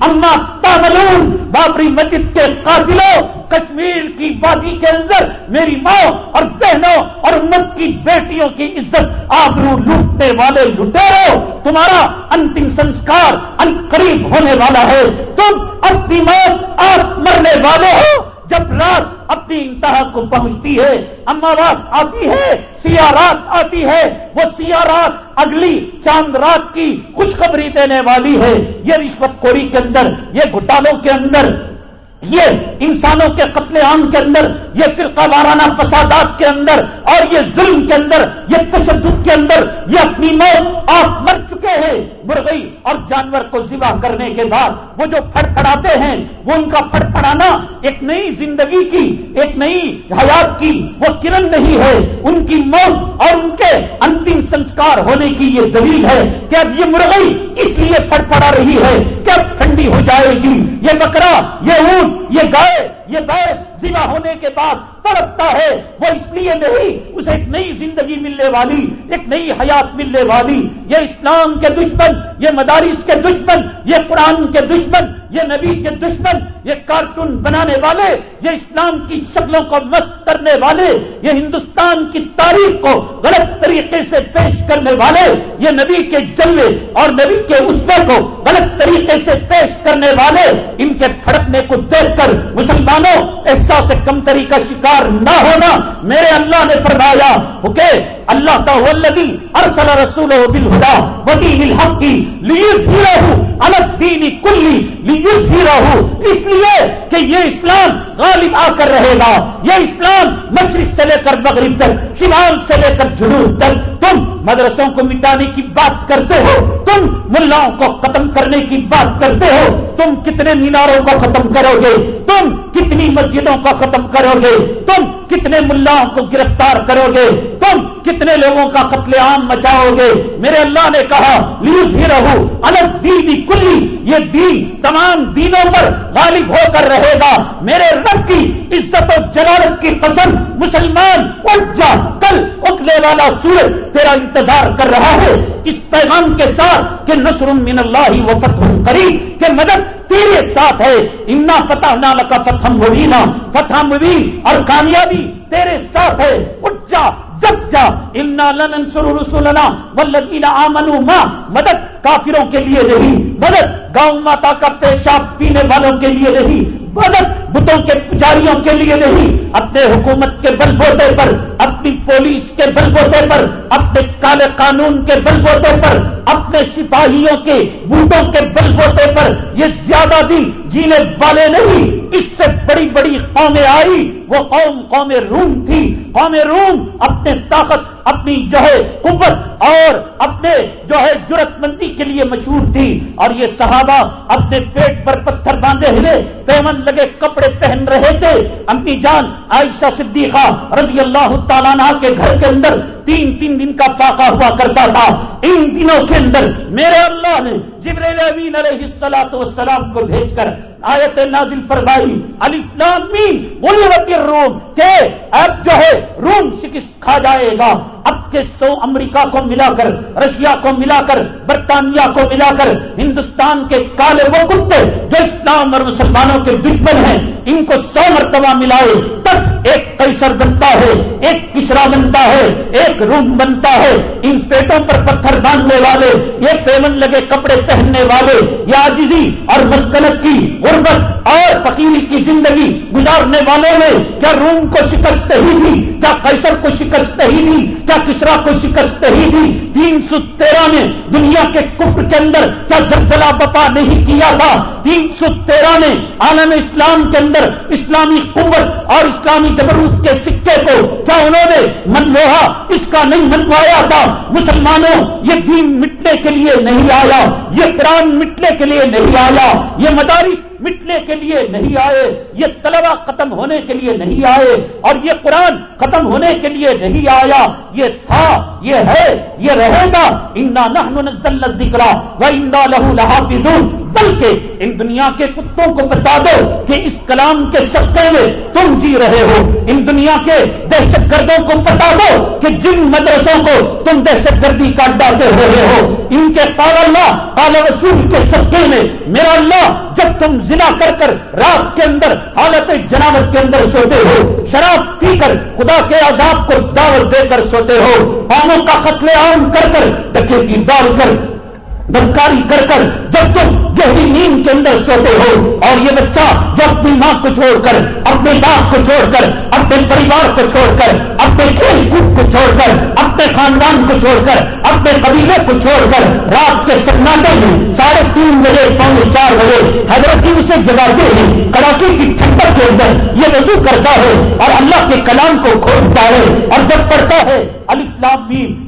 S1: اما تاملون بابری مسجد کے قاتلوں کشمیر کی وادی کے اندر میری ماں اور بہنوں اور امت کی بیٹیوں کی عزت آبرو لوٹنے والے لٹیرو تمہارا انتم سنسکار ان قریب ہونے والا ہے۔ تم اپنی موت اور مرنے والے ہو۔ جب رات اپنی انتہا کو پہنچتی ہے اماواس آتی ہے، سیاہ رات آتی ہے۔ وہ سیاہ رات اگلی چاند رات کی خوشخبری دینے والی ہے۔ یہ رشوت خوری کے اندر، یہ گھٹالوں کے اندر یہ انسانوں کے قتل عام کے اندر، یہ فرقہ وارانہ فسادات کے اندر، اور یہ ظلم کے اندر، یہ تشدد کے اندر، یہ اپنی موت، آپ مر چکے ہیں مرغئی اور جانور کو ذبح کرنے کے بعد، وہ جو پھڑ پڑاتے ہیں، وہ ان کا پھڑ پڑانا ایک نئی زندگی کی، ایک نئی حیات کی، وہ کرن نہیں ہے۔ ان کی موت اور ان کے انتم سنسکار ہونے کی یہ دلیل ہے کہ اب یہ مرغئی اس لیے پھڑ پڑا رہی ہے کہ ٹھنڈی ہو جائے گی یہ بکرا یہ اونٹ یہ گائے یہ بیل ذبح ہونے کے بعد تڑپتا ہے، وہ اس لیے نہیں، اسے ایک نئی زندگی ملنے والی، ایک نئی حیات ملنے والی۔ یہ اسلام کے دشمن، یہ مدارس کے دشمن، یہ قرآن کے دشمن، یہ نبی کے دشمن، یہ کارٹون بنانے والے، یہ اسلام کی شکلوں کو مست کرنے والے، یہ ہندوستان کی تاریخ کو غلط طریقے سے پیش کرنے والے، یہ نبی کے جلوے اور نبی کے اسبے کو غلط طریقے سے پیش کرنے والے۔ ان کے پھڑکنے کو دیکھ کر مسلمانوں ایسا احساس کمتری کا شکار نہ ہونا میرے اللہ نے فرمایا، اوکے، اللہ تعلبی ارسل رسول بالہدا ودین الحق کی لیز بھی رہو الگ دینی کلی لیز بھی رہو اس لیے کہ یہ اسلام غالب آ کر رہے گا، یہ اسلام مشرق سے لے کر مغرب تک، شمال سے لے کر جنوب تک۔ مدرسوں کو مٹانے کی بات کرتے ہو، تم ملاؤں کو ختم کرنے کی بات کرتے ہو، تم کتنے میناروں کو ختم کرو گے؟ تم کتنی مسجدوں کو ختم کرو گے؟ تم کتنے ملاؤں کو گرفتار کرو گے؟ تم کتنے لوگوں کا قتل عام مچاؤ گے؟ میرے اللہ نے کہا لیوز ہی رہو الگ دین کلی یہ دین تمام دینوں پر غالب ہو کر رہے گا۔ میرے رب کی عزت و جلالت کی قسم، مسلمان اٹھ جا کل اٹھنے والا سورج تیرا انتظار کر رہا ہے۔ اس پیغام کے ساتھ کہ نصر من اللہ و فتح قریب، کہ مدد تیرے ساتھ ہے۔ انا فتح نام کا فتح مبینہ فتح مبین اور کامیابی تیرے ساتھ ہے۔ اٹھ جا جب جا انا لننصر رسولنا والذین آمنوا ما مدد کافروں کے لیے نہیں، مدد گاؤں ماتا کا پیشاب پینے والوں کے لیے نہیں، مدد بتوں کے پجاریوں کے لیے نہیں، اپنے حکومت کے بل بوتے پر، اپنی پولیس کے بل بوتے پر، اپنے کالے قانون کے بل بوتے پر، اپنے سپاہیوں کے بوٹوں کے بل بوتے پر، یہ زیادہ دن جینے والے نہیں، اس سے بڑی بڑی قومیں آئی وہ قوم قوم روم تھی۔ قوم روم اپنے طاقت، اپنی جو ہے قوت اور اپنے جو ہے جرت مندی کے لیے مشہور تھی۔ اور یہ صحابہ اپنے پیٹ پر پتھر باندھے ہوئے پیمن لگے کپڑے پہن رہے تھے۔ امی جان عائشہ صدیقہ رضی اللہ تعالیٰ کے گھر کے اندر تین تین دن کا پاکا ہوا کرتا تھا۔ ان دنوں کے اندر میرے اللہ نے جبریل امین علیہ السلاط والسلام کو بھیج کر آیت نازل فرمائی علی مین روم کہ اب جو ہے روم شکست کھا جائے گا۔ اب کے سو امریکہ کو ملا کر، رشیا کو ملا کر، برطانیہ کو ملا کر، ہندوستان کے کالے وہ کتے جو اسلام اور مسلمانوں کے دشمن ہیں، ان کو سو مرتبہ ملائے۔ تب ایک کیسر بنتا ہے، ایک کسرا بنتا ہے، ایک روم بنتا ہے۔ ان پیٹوں پر پتھر لگے کپڑے پہننے والے یہ آجزی اور مسکنت کی غربت اور فقیری کی زندگی گزارنے والوں نے کیا روم کو شکست ہی دی کیا کیسر کو شکست ہی دی کیا کسرا کو شکست ہی دی تین سو تیرہ نے دنیا کے کفر کے اندر کیا زلزلہ بپا نہیں کیا تھا؟ تین سو تیرہ نے عالم اسلام کے اندر اسلامی قوت اور اسلامی جبروت کے سکے کو کیا انہوں نے منوہا، اس کا نہیں منوایا تھا؟ مسلمانوں، یہ دین مٹنے کے لیے نہیں آیا یہ قرآن مٹنے کے لیے نہیں آیا یہ مدارس مٹنے کے لیے نہیں آئے، یہ طلبہ ختم ہونے کے لیے نہیں آئے اور یہ قرآن ختم ہونے کے لیے نہیں آیا۔ یہ تھا، یہ ہے، یہ رہے گا۔ انا نہ وہ اندا لہو لحافظ بلکہ ان دنیا کے کتوں کو بتا دو کہ اس کلام کے سطح میں تم جی رہے ہو۔ ان دنیا کے دہشت گردوں کو بتا دو کہ جن مدرسوں کو تم دہشت گردی کا ڈالتے رہے ہو۔ ان کے قال اللہ قال رسول کے سطح میں، میرا اللہ، جب تم زنا کر کر رات کے اندر، حالت جناوت کے اندر سوتے ہو۔ شراب پی کر خدا کے عذاب کو دعوت دے کر سوتے ہو۔ پاؤں کا قتل عام کر کر ڈکیتی ڈال کر، بدکاری کر کر، جب تم گہری نیند کے اندر سوتے ہو اور یہ بچہ جو اپنی ماں کو چھوڑ کر، اپنے باپ کو چھوڑ کر، اپنے پریوار کو چھوڑ کر، اپنے کھیل کود کو چھوڑ کر، اپنے خاندان کو چھوڑ کر، اپنے قبیلے کو چھوڑ کر رات کے سناٹے میں ساڑھے تین بجے، پونے چار بجے حضرت اسے جگاتے ہیں، کڑاکے کی ٹھنڈر کے اندر یہ وضو کرتا ہے اور اللہ کے کلام کو کھولتا ہے اور جب پڑھتا ہے علی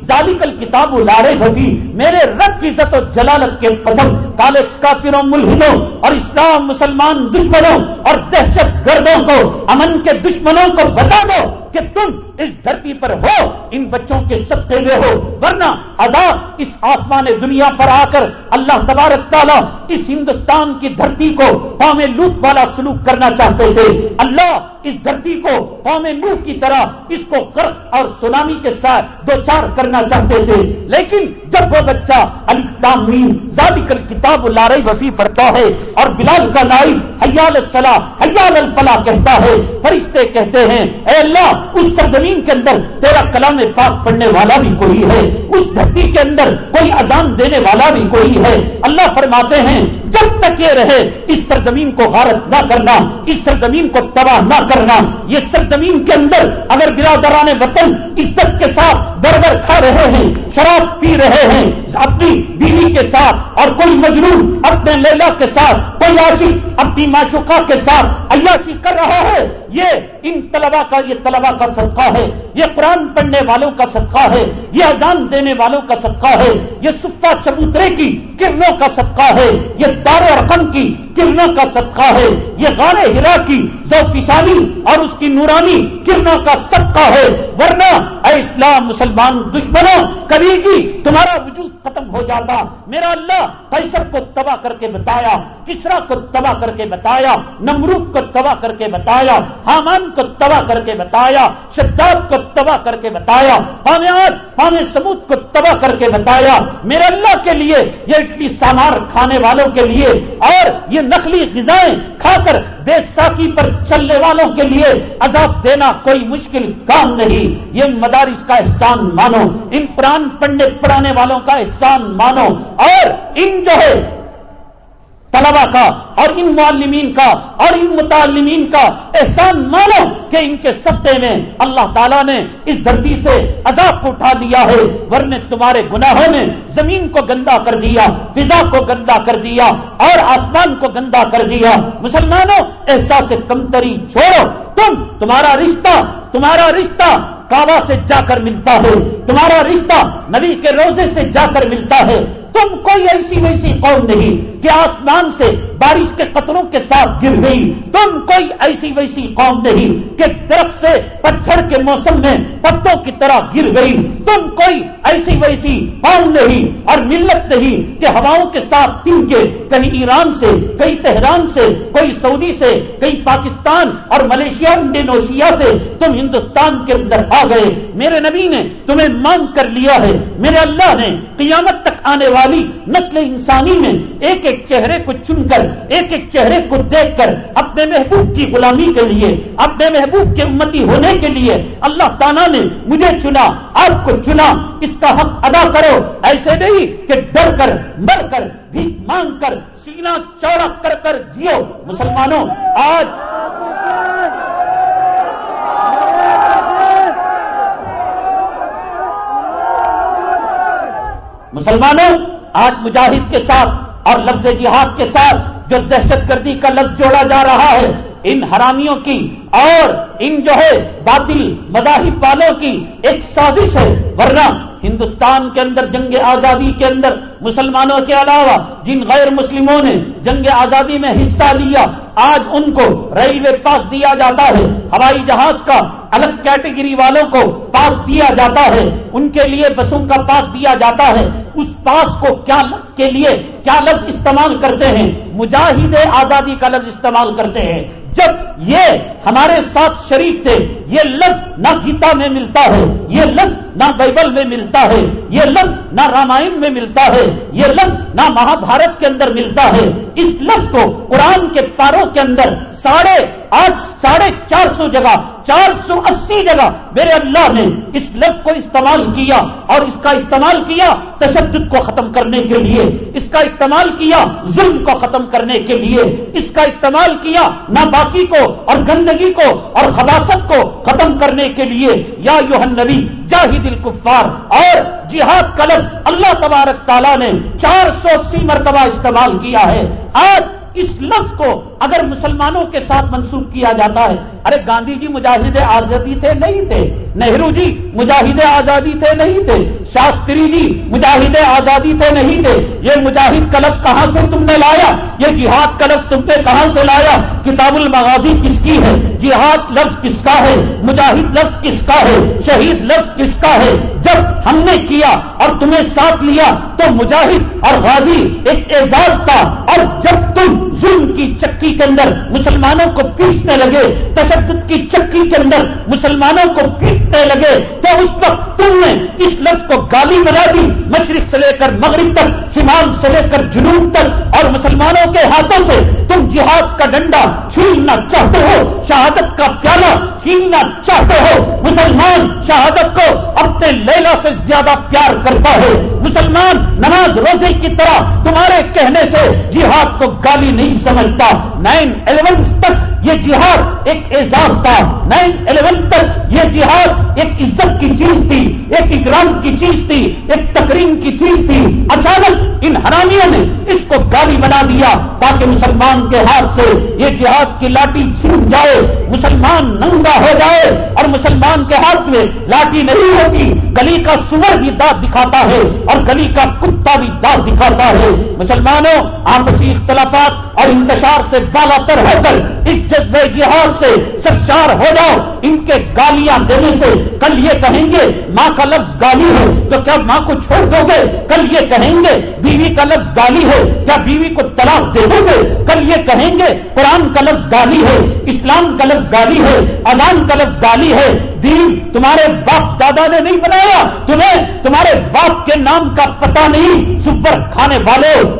S1: ذالکل کتاب لارے بھتی میرے رب کی عزت و جلالت کے پسند کالے کافروں، ملحدوں اور اسلام مسلمان دشمنوں اور دہشت گردوں کو، امن کے دشمنوں کو بتا دو کہ تم اس دھرتی پر ہو، ان بچوں کے سطح میں ہو، ورنہ عذاب اس آسمان دنیا پر آ کر اللہ تبارک تعالیٰ اس ہندوستان کی دھرتی کو قوم لوٹ والا سلوک کرنا چاہتے تھے۔ اللہ اس دھرتی کو قوم لوٹ کی طرح اس کو قرق اور سونامی کے ساتھ دو چار کرنا چاہتے تھے۔ لیکن جب وہ بچہ علی ذالکل کتاب لارئی وفی پڑھتا ہے اور بلال کا نائب حیال الصلاح، حیال الفلاح کہتا ہے۔ فرشتے کہتے ہیں، اے اللہ، اس سرزمین کے اندر تیرا کلام پاک پڑھنے والا بھی کوئی ہے۔ اس دھرتی کے اندر کوئی اذان دینے والا بھی کوئی ہے۔ اللہ فرماتے ہیں جب تک یہ رہے، اس سرزمین کو غارت نہ کرنا، اس سرزمین کو تباہ نہ کرنا۔ یہ سرزمین کے اندر اگر برادران وطن عزت کے ساتھ بربر کھا رہے ہیں، شراب پی رہے ہیں، اپنی بیوی کے ساتھ اور کوئی مجنون اپنے لیلا کے ساتھ، کوئی عاشق اپنی معشوقہ کے ساتھ عیاشی کر رہا ہے، یہ ان طلبا کا، یہ طلبا کا صدقہ ہے، یہ قرآن پڑھنے والوں کا صدقہ ہے، یہ اذان دینے والوں کا صدقہ ہے، یہ سفا چبوترے کی کرنوں کا صدقہ ہے، یہ دار رقم کی کرنوں کا صدقہ ہے۔ یہ غار ہرا کی ذوقانی اور اس کی نورانی کرنوں کا صدقہ ہے۔ ورنہ اے اسلام مسلمان دشمنوں کبھی کی تمہارا وجود ختم ہو جاتا۔ میرا اللہ پیسر کو تباہ کر کے بتایا، کسرا کو تباہ کر کے بتایا، نمرود کو تباہ کر کے بتایا، حامان کو تباہ کر کے بتایا، شداد کو تباہ کر کے بتایا ہمیں سمود کو تباہ کر کے بتایا۔ میرے اللہ کے لیے یہ اٹلی سامار کھانے والوں کے لیے اور یہ نقلی غذائیں کھا کر بے ساکی پر چلنے والوں کے لیے عذاب دینا کوئی مشکل کام نہیں۔ یہ مدارس کا احسان مانو، ان پران پڑھنے پڑھانے والوں کا احسان مانو۔ اور ان جو ہے طلبا کا اور ان معلمین کا اور ان متعلمین کا احسان مانو کہ ان کے سطح میں اللہ تعالیٰ نے اس دھرتی سے عذاب کو اٹھا لیا ہے، ورنہ تمہارے گناہوں نے زمین کو گندا کر دیا، فضا کو گندا کر دیا اور آسمان کو گندا کر دیا۔ مسلمانوں، احساس کمتری چھوڑو۔ تم، تمہارا رشتہ تمہارا رشتہ کعبہ سے جا کر ملتا ہے۔ تمہارا رشتہ نبی کے روزے سے جا کر ملتا ہے۔ تم کوئی ایسی ویسی قوم نہیں کہ آسمان سے بارش کے قطروں کے ساتھ گر گئی۔ تم کوئی ایسی ویسی قوم نہیں کہ درخت سے پتھر کے موسم میں پتوں کی طرح گر گئی۔ تم کوئی ایسی ویسی قوم نہیں اور ملت نہیں کہ ہواؤں کے ساتھ تین کے کہیں ایران سے، کہیں تہران سے کوئی سعودی سے، کہیں پاکستان اور ملیشیا انڈینوشیا سے تم ہندوستان کے اندر آ گئے۔ میرے نبی نے تمہیں مانگ کر لیا ہے۔ میرے اللہ نے قیامت تک آنے والی نسل انسانی میں ایک ایک چہرے کو چن کر ایک ایک چہرے کو دیکھ کر اپنے محبوب کی غلامی کے لیے، اپنے محبوب کے امتی ہونے کے لیے اللہ تعالیٰ نے مجھے چنا، آپ کو چنا، اس کا حق ادا کرو۔ ایسے نہیں کہ ڈر کر، مر کر بھی مانگ کر سینا چوڑا کر کر جیو۔ مسلمانوں، آج مسلمانوں، آج مجاہد کے ساتھ اور لفظ جہاد کے ساتھ جو دہشت گردی کا لفظ جوڑا جا رہا ہے، ان حرامیوں کی اور ان جو ہے باطل مذاہب والوں کی ایک سازش ہے۔ ورنہ ہندوستان کے اندر، جنگ آزادی کے اندر، مسلمانوں کے علاوہ جن غیر مسلموں نے جنگ آزادی میں حصہ لیا، آج ان کو ریلوے پاس دیا جاتا ہے۔ ہوائی جہاز کا الگ کیٹیگری والوں کو پاس دیا جاتا ہے، ان کے لیے بسوں کا پاس دیا جاتا ہے۔ اس پاس کو کیا کے لیے کیا لفظ استعمال کرتے ہیں؟ مجاہد آزادی کا لفظ استعمال کرتے ہیں۔ جب یہ ہمارے ساتھ شریک تھے، یہ لفظ نہ گیتا میں ملتا ہے، یہ لفظ نہ بائبل میں ملتا ہے، یہ لفظ نہ رامائن میں ملتا ہے، یہ لفظ نہ مہا بھارت کے اندر ملتا ہے۔ اس لفظ کو قرآن کے پاروں کے اندر ساڑھے آٹھ، ساڑھے چار سو جگہ چار سو اسی جگہ میرے اللہ نے اس لفظ کو استعمال کیا اور اس کا استعمال کیا تشدد کو ختم کرنے کے لیے، اس کا استعمال کیا ظلم کو ختم کرنے کے لیے، اس کا استعمال کیا ناپاکی کو اور گندگی کو اور خباست کو ختم کرنے کے لیے۔ یا یوہن نبی جاہد الکفار اور جہاد کلب اللہ تبارک تعالیٰ نے چار سو اسی مرتبہ استعمال کیا ہے۔ آج اس لفظ کو اگر مسلمانوں کے ساتھ منسوخ کیا جاتا ہے ارے گاندھی جی مجاہد آزادی تھے نہیں تھے، نہرو جی مجاہد آزادی تھے نہیں تھے، شاستری جی مجاہد آزادی تھے نہیں تھے۔ یہ مجاہد کا لفظ کہاں سے تم نے لایا؟ یہ جہاد کا لفظ تم نے کہاں سے لایا؟ کتاب المغازی کس کی ہے؟ جہاد لفظ کس کا ہے؟ مجاہد لفظ کس کا ہے؟ شہید لفظ کس کا ہے؟ جب ہم نے کیا اور تمہیں ساتھ لیا تو مجاہد اور غازی ایک اعزاز تھا۔ اور جب تم ظلم کی چکی کے اندر مسلمانوں کو پیسنے لگے، تشدد کی چکی کے اندر مسلمانوں کو پیٹنے لگے، تو اس وقت تم نے اس لفظ کو گالی بنا دی، مشرق سے لے کر مغرب تک، شمال سے لے کر جنوب تک، اور مسلمانوں کے ہاتھوں سے تم جہاد کا ڈنڈا چھیننا چاہتے ہو، شہادت کا پیالہ چھیننا چاہتے ہو۔ مسلمان شہادت کو اپنے لیلا سے زیادہ پیار کرتا ہے۔ مسلمان نماز روزے کی طرح تمہارے کہنے سے جہاد کو گالی نہیں سمجھتا نائن الیون تک یہ جہاد ایک اعزاز تھا۔ نائن الیون تک یہ جہاد ایک عزت کی چیز تھی، ایک اکرام کی چیز تھی، ایک تقریم کی چیز تھی۔ اچانک ان حرامیوں نے اس کو گالی بنا دیا دیا تاکہ مسلمان کے ہاتھ سے یہ جہاد کی لاٹھی چھوٹ جائے، مسلمان ننگا ہو جائے اور مسلمان کے ہاتھ میں لاٹھی نہیں ہوتی۔ گلی کا سور بھی دانت دکھاتا ہے اور گلی کا کتا بھی دانت دکھاتا ہے۔ مسلمانوں، آپسی اختلافات اور انتشار سے بالا تر ہو کر اس جذبے جہاد سے سرشار ہو جاؤ۔ ان کے گالیاں دینے سے کل یہ کہیں گے، ماں کا لفظ گالی ہے تو کیا ماں کو چھوڑ دو گے؟ کل یہ کہیں گے، بیوی کا لفظ گالی ہے۔ کیا بیوی کو طلاق دے دو گے؟ کل یہ کہیں گے، قرآن کا لفظ گالی ہے، اسلام کا لفظ گالی ہے، اذان کا لفظ گالی ہے۔ دین تمہارے باپ دادا نے نہیں بنایا۔ تمہیں تمہارے باپ کے نام کا پتہ نہیں، سپر کھانے والوں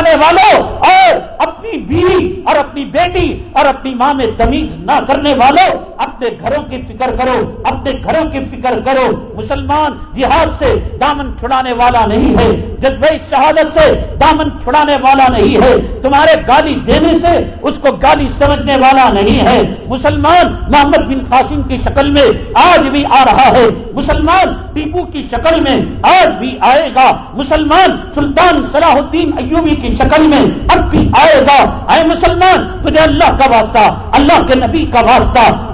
S1: کتے والوں اور اپنی بیوی اور اپنی بیٹی اور اپنی ماں میں تمیز نہ کرنے والوں اپنے گھروں کی فکر کرو، اپنے گھروں کی فکر کرو۔ مسلمان جہاد سے دامن چھڑانے والا نہیں ہے جذبہ شہادت سے دامن چھڑانے والا نہیں ہے۔ تمہارے گالی دینے سے اس کو گالی سمجھنے والا نہیں ہے۔ مسلمان محمد بن قاسم کی شکل میں آج بھی آ رہا ہے۔ مسلمان ٹیپو کی شکل میں آج بھی آئے گا۔ مسلمان سلطان صلاح الدین ایوبی کی شکل میں اب بھی آئے گا۔ اے مسلمان، تجھے اللہ کا واسطہ، اللہ کے نبی کا واسطہ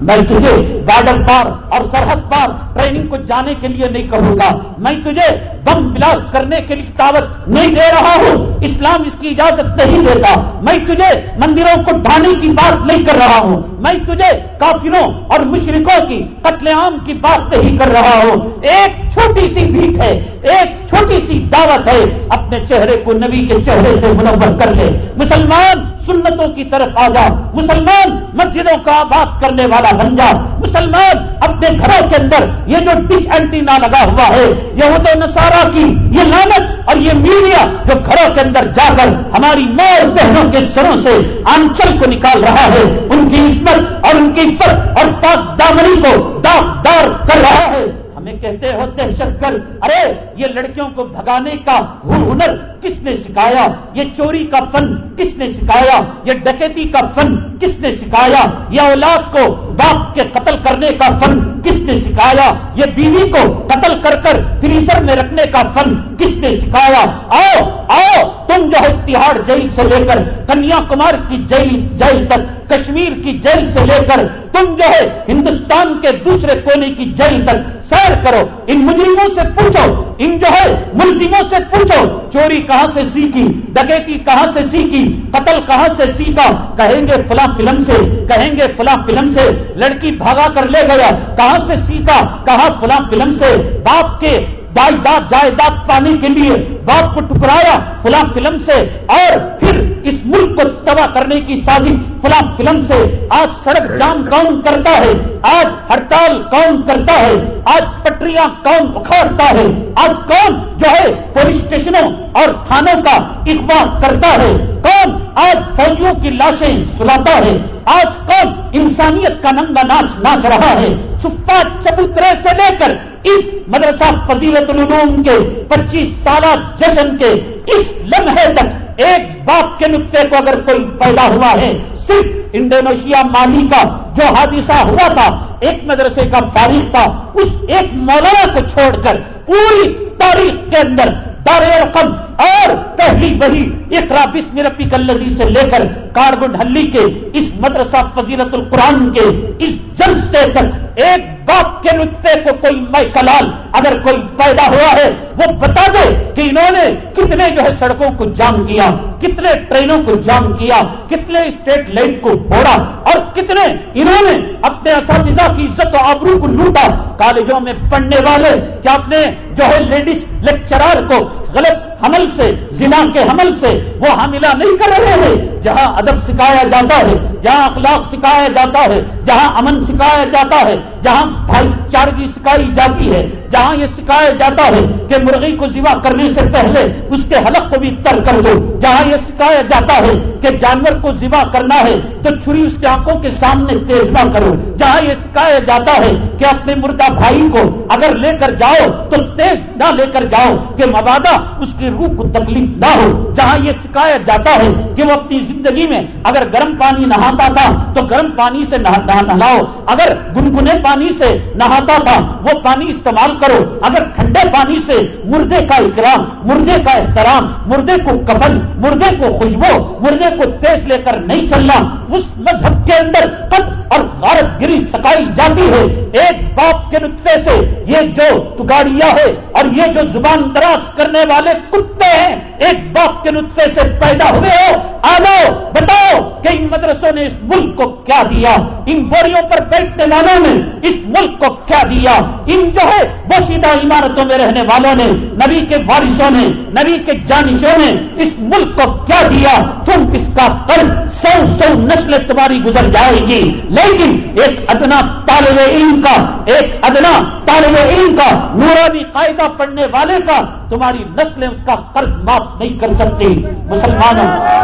S1: میں تجھے بارڈر پار اور سرحد پار ٹریننگ کو جانے کے لیے نہیں کہوں گا۔ میں تجھے بم بلاسٹ کرنے کے لیے دعوت نہیں دے رہا ہوں۔ اسلام اس کی اجازت نہیں دیتا۔ میں تجھے مندروں کو ڈھانے کی بات نہیں کر رہا ہوں۔ میں تجھے کافروں اور مشرقوں کی قتل عام کی بات نہیں کر رہا ہوں۔ ایک چھوٹی سی بھیک ہے، ایک چھوٹی سی دعوت ہے۔ اپنے چہرے کو نبی کے چہرے سے منور کر لے۔ مسلمان سنتوں کی طرف آ جا۔ مسلمان مسجدوں کا آباد کرنے والا بن جا۔ مسلمان اپنے گھروں کے اندر یہ جو ڈش اینٹینا لگا ہوا ہے یہ وہ تو نسارا کی یہ لانت اور یہ میڈیا جو گھروں کے اندر جا کر ہماری ماں اور بہنوں کے سروں سے آنچل کو نکال رہا ہے، ان کی عزت اور ان کی عزت اور پاک دامنی کو داغ دار کر رہا ہے۔ ہمیں کہتے ہو دہشت گرد، ارے، یہ لڑکیوں کو بھگانے کا ہنر کس نے سکھایا؟ یہ چوری کا فن کس نے سکھایا؟ یہ ڈکیتی کا فن کس نے سکھایا؟ یہ اولاد کو باپ کے قتل کرنے کا فن کس نے سکھایا؟ یہ بیوی کو قتل کر کر فریزر میں رکھنے کا فن کس نے سکھایا؟ آؤ آؤ، تم جو ہے تہاڑ جیل سے لے کر کنیا کمار کی جیل جیل تک، کشمیر کی جیل سے لے کر، تم جو ہے ہندوستان کے دوسرے کونے کی جیل تک سیر کرو، ان مجرموں سے پوچھو، ان جو ہے، ملزموں سے پوچھو، چوری کہاں سے سیکھی، ڈکیتی کہاں سے سیکھی، قتل کہاں سے سیکھا، کہیں گے فلاں فلم سے، کہیں گے فلاں فلم سے، لڑکی بھاگا کر لے گیا، کہاں سے سیکھا، کہاں فلاں فلم سے، باپ کے جائیداد جائیداد پانے کے لیے باپ کو ٹکرایا فلاں فلم سے اور پھر اس ملک کو تباہ کرنے کی سازش فلاں فلم سے۔ آج سڑک جام کون کرتا ہے؟ آج ہڑتال کون کرتا ہے؟ آج پٹریاں کون اکھاڑتا ہے؟ آج کون جو ہے پولیس اسٹیشنوں اور تھانوں کا اغوا کرتا ہے؟ کون آج فوجیوں کی لاشیں سلاتا ہے؟ آج کون انسانیت کا ننگا ناچ ناچ رہا ہے؟ سپا چبوترے سے لے کر اس مدرسہ فضیلت العلوم کے پچیس سالہ جشن کے اس لمحے تک ایک باپ کے نقطے کو اگر کوئی پیدا ہوا ہے، صرف انڈونیشیا مالی کا جو حادثہ ہوا تھا، ایک مدرسے کا فارغ تھا، اس ایک مولانا کو چھوڑ کر پوری تاریخ کے اندر دار رقم اور پہلی وہی اقرا بسم ربی کلزی سے لے کر کاربن ڈھلی کے اس مدرسہ فضیلت القرآن کے اس جلسے تک ایک باپ کے نقطے کو کوئی میں کلال اگر کوئی پیدا ہوا ہے، وہ بتا دے کہ انہوں نے کتنے جو ہے سڑکوں کو جام کیا، کتنے ٹرینوں کو جام کیا، کتنے اسٹیٹ لائٹ کو بوڑا اور کتنے انہوں نے اپنے اساتذہ کی عزت و آبرو کو لوٹا۔ کالجوں میں پڑھنے والے، کیا اپنے جو ہے لیڈیز لیکچرار کو غلط حمل سے، زنا کے حمل سے وہ حاملہ نہیں کر رہے ہیں۔ جہاں ادب سکھایا جاتا ہے، جہاں اخلاق سکھایا جاتا ہے، جہاں امن سکھایا جاتا ہے، جہاں بھائی چارگی سکھائی جاتی ہے۔ جہاں یہ سکھایا جاتا ہے کہ مرغی کو ذبح کرنے سے پہلے اس کے حلق کو بھی تر کر دو جہاں یہ سکھایا جاتا ہے کہ جانور کو ذبح کرنا ہے تو چھری اس کے آنکھوں کے سامنے تیز نہ کرو جہاں یہ سکھایا جاتا ہے کہ اپنے مردہ بھائی کو اگر لے کر جاؤ تو تیز نہ لے کر جاؤ کہ مبادہ اس کی روح کو تکلیف نہ ہو۔ جہاں یہ سکھایا جاتا ہے کہ وہ اپنی زندگی میں اگر گرم پانی نہاتا تھا تو گرم پانی سے نہاتا نہلاؤ۔ اگر گنگنے پانی سے نہاتا تھا وہ پانی استعمال کرو۔ اگر ٹھنڈے پانی سے مردے کا اکرام، مردے کا احترام، مردے کو کفن مردے کو خوشبو، مردے کو تیز لے کر نہیں چلنا، اس مذہب کے اندر قد اور غارت گری سکائی جاتی ہے۔ ایک باپ کے نقطے سے یہ جو گاڑیاں ہے اور یہ جو زبان دراز کرنے والے کتے ہیں، ایک باپ کے نطفے سے پیدا ہوئے ہو۔ آلو، بتاؤ کہ ان مدرسوں نے اس ملک کو کیا دیا؟ ان بوریوں پر بیٹھنے والوں نے اس ملک کو کیا دیا؟ ان جو ہے بوشیدہ عمارتوں میں رہنے والوں نے، نبی کے وارثوں نے، نبی کے جانشوں نے اس ملک کو کیا دیا؟ تم اس کا قرض سو سو نسل تمہاری گزر جائے گی۔ لیکن ایک ادنا طالب علم کا، ایک ادنا طالب علم کا، نورانی قاعدہ پڑھنے والے کا تمہاری نسلیں اس کا قرض معاف نہیں کر سکتی۔ مسلمانوں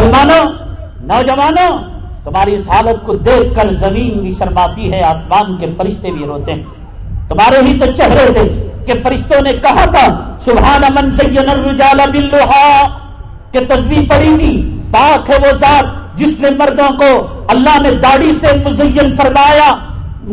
S1: مسلمانوں، نوجوانوں، تمہاری اس حالت کو دیکھ کر زمین بھی شرماتی ہے، آسمان کے فرشتے بھی روتے ہیں۔ تمہارے ہی تو چہرے تھے کہ فرشتوں نے کہا تھا، سبحان من سید الرجال باللوحا کہ تصویر پڑی گی پاک ہے وہ ذات جس نے مردوں کو اللہ نے داڑھی سے مزین فرمایا۔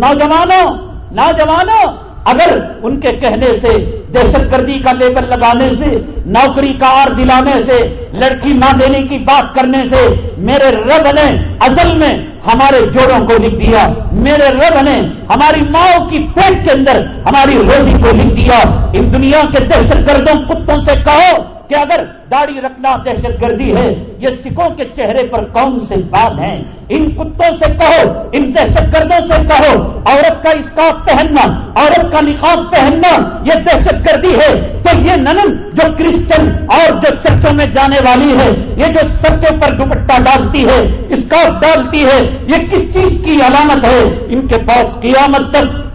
S1: نوجوانوں نوجوانوں اگر ان کے کہنے سے دہشت گردی کا لیبل لگانے سے، نوکری کا آر دلانے سے، لڑکی نہ دینے کی بات کرنے سے، میرے رب نے ازل میں ہمارے جوڑوں کو لکھ دیا، میرے رب نے ہماری ماؤں کی پیٹ کے اندر ہماری روزی کو لکھ دیا۔ ان دنیا کے دہشت گردوں کتوں سے کہو؟ کہ اگر داڑھی رکھنا دہشت گردی ہے، یہ سکھوں کے چہرے پر کون سے بال ہیں؟ ان کتوں سے کہو، ان دہشت گردوں سے کہو، عورت کا اسکاف پہننا، عورت کا نقاب پہننا، یہ دہشت گردی ہے تو یہ ننن جو کرسچن اور جو چرچوں میں جانے والی ہے، یہ جو سڑکوں پر دوپٹہ ڈالتی ہے اسکاف ڈالتی ہے، یہ کس چیز کی علامت ہے؟ ان کے پاس قیامت تک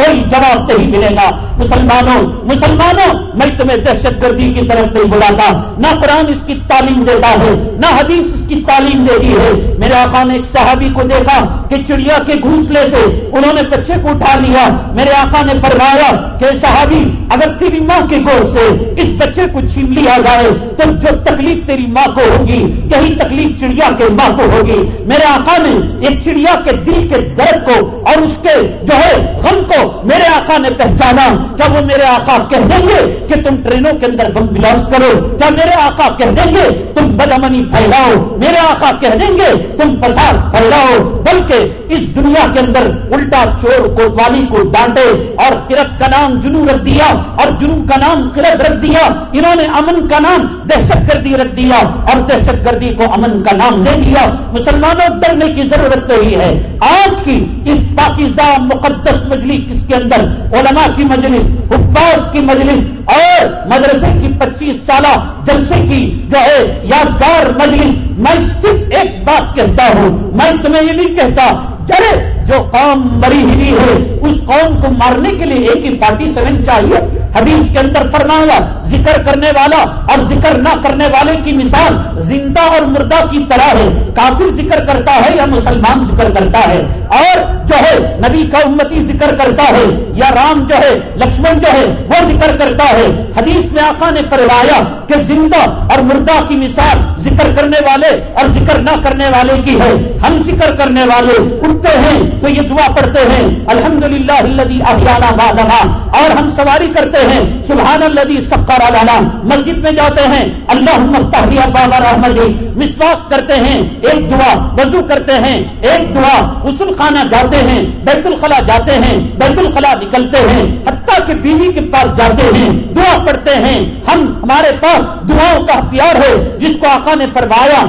S1: کوئی جواب نہیں ملے گا۔ مسلمانوں مسلمانوں میں تمہیں دہشت گردی کی طرف نہیں بلاتا نہ قرآن اس کی تعلیم دیتا ہے، نہ حدیث اس کی تعلیم دیتی ہے۔ میرے آقا نے ایک صحابی کو دیکھا کہ چڑیا کے گھونسلے سے انہوں نے بچے کو اٹھا لیا۔ میرے آقا نے فرمایا کہ صحابی اگر تیری ماں کے گور سے اس بچے کو چھین لیا جائے، تو جو تکلیف تیری ماں کو ہوگی، یہی تکلیف چڑیا کے ماں کو ہوگی۔ میرے آقا نے ایک چڑیا کے دل کے درد کو اور اس کے جو ہے غم کو میرے آقا نے پہچانا۔ کیا وہ میرے آقا کہہ دیں گے کہ تم ٹرینوں کے اندر بم بلاس کرو؟ کیا میرے آقا کہہ دیں گے تم بدمنی پھیلاؤ؟ میرے آقا کہہ دیں گے تم فساد پھیلاؤ، بلکہ اس دنیا کے اندر الٹا چور کو، والی کو ڈانٹے اور کرت کا نام جنو رکھ دیا۔ اور جنو کا نام کرت رکھ دیا، انہوں نے امن کا نام دہشت گردی رکھ دیا اور دہشت گردی کو امن کا نام دے دیا۔ مسلمانوں ڈرنے کی ضرورت نہیں ہے۔ آج کی اس پاکستان مقدس مجلس کے اندر علماء کی مجلس، حفاظ کی مجلس اور مدرسے کی پچیس سالہ جلسے کی جو ہے یادگار مجلس، میں صرف ایک بات کہتا ہوں، میں تمہیں یہ نہیں کہتا چلے، جو قوم مری ہوئی ہے، اس قوم کو مارنے کے لیے ایک ہی فارٹی سیون چاہیے۔ حدیث کے اندر فرمایا، ذکر کرنے والا اور ذکر نہ کرنے والے کی مثال زندہ اور مردہ کی طرح ہے۔ کافر ذکر کرتا ہے یا مسلمان ذکر کرتا ہے؟ اور جو ہے، نبی کا امتی ذکر کرتا ہے یا رام جو ہے، لکشمن جو ہے، وہ ذکر کرتا ہے۔ حدیث میں آقا نے فرمایا کہ زندہ اور مردہ کی مثال ذکر کرنے والے اور ذکر نہ کرنے والے کی ہے۔ ہم ذکر کرنے والے ان اٹھتے ہیں تو یہ دعا پڑھتے ہیں الحمد للہ اور ہم سواری کرتے ہیں، سبحان اللہ سکارا لانا مسجد میں جاتے ہیں اللہ بابا رحمد مسواک کرتے ہیں، ایک دعا، وضو کرتے ہیں، ایک دعا۔ غسل خانہ جاتے ہیں، بیت الخلا جاتے ہیں، بیت الخلا نکلتے ہیں۔ حتیٰ کے بیوی کے پاس جاتے ہیں، دعا پڑھتے ہیں۔ ہم، ہمارے پاس دعاؤں کا ہتھیار ہے، جس کو آقا نے فرمایا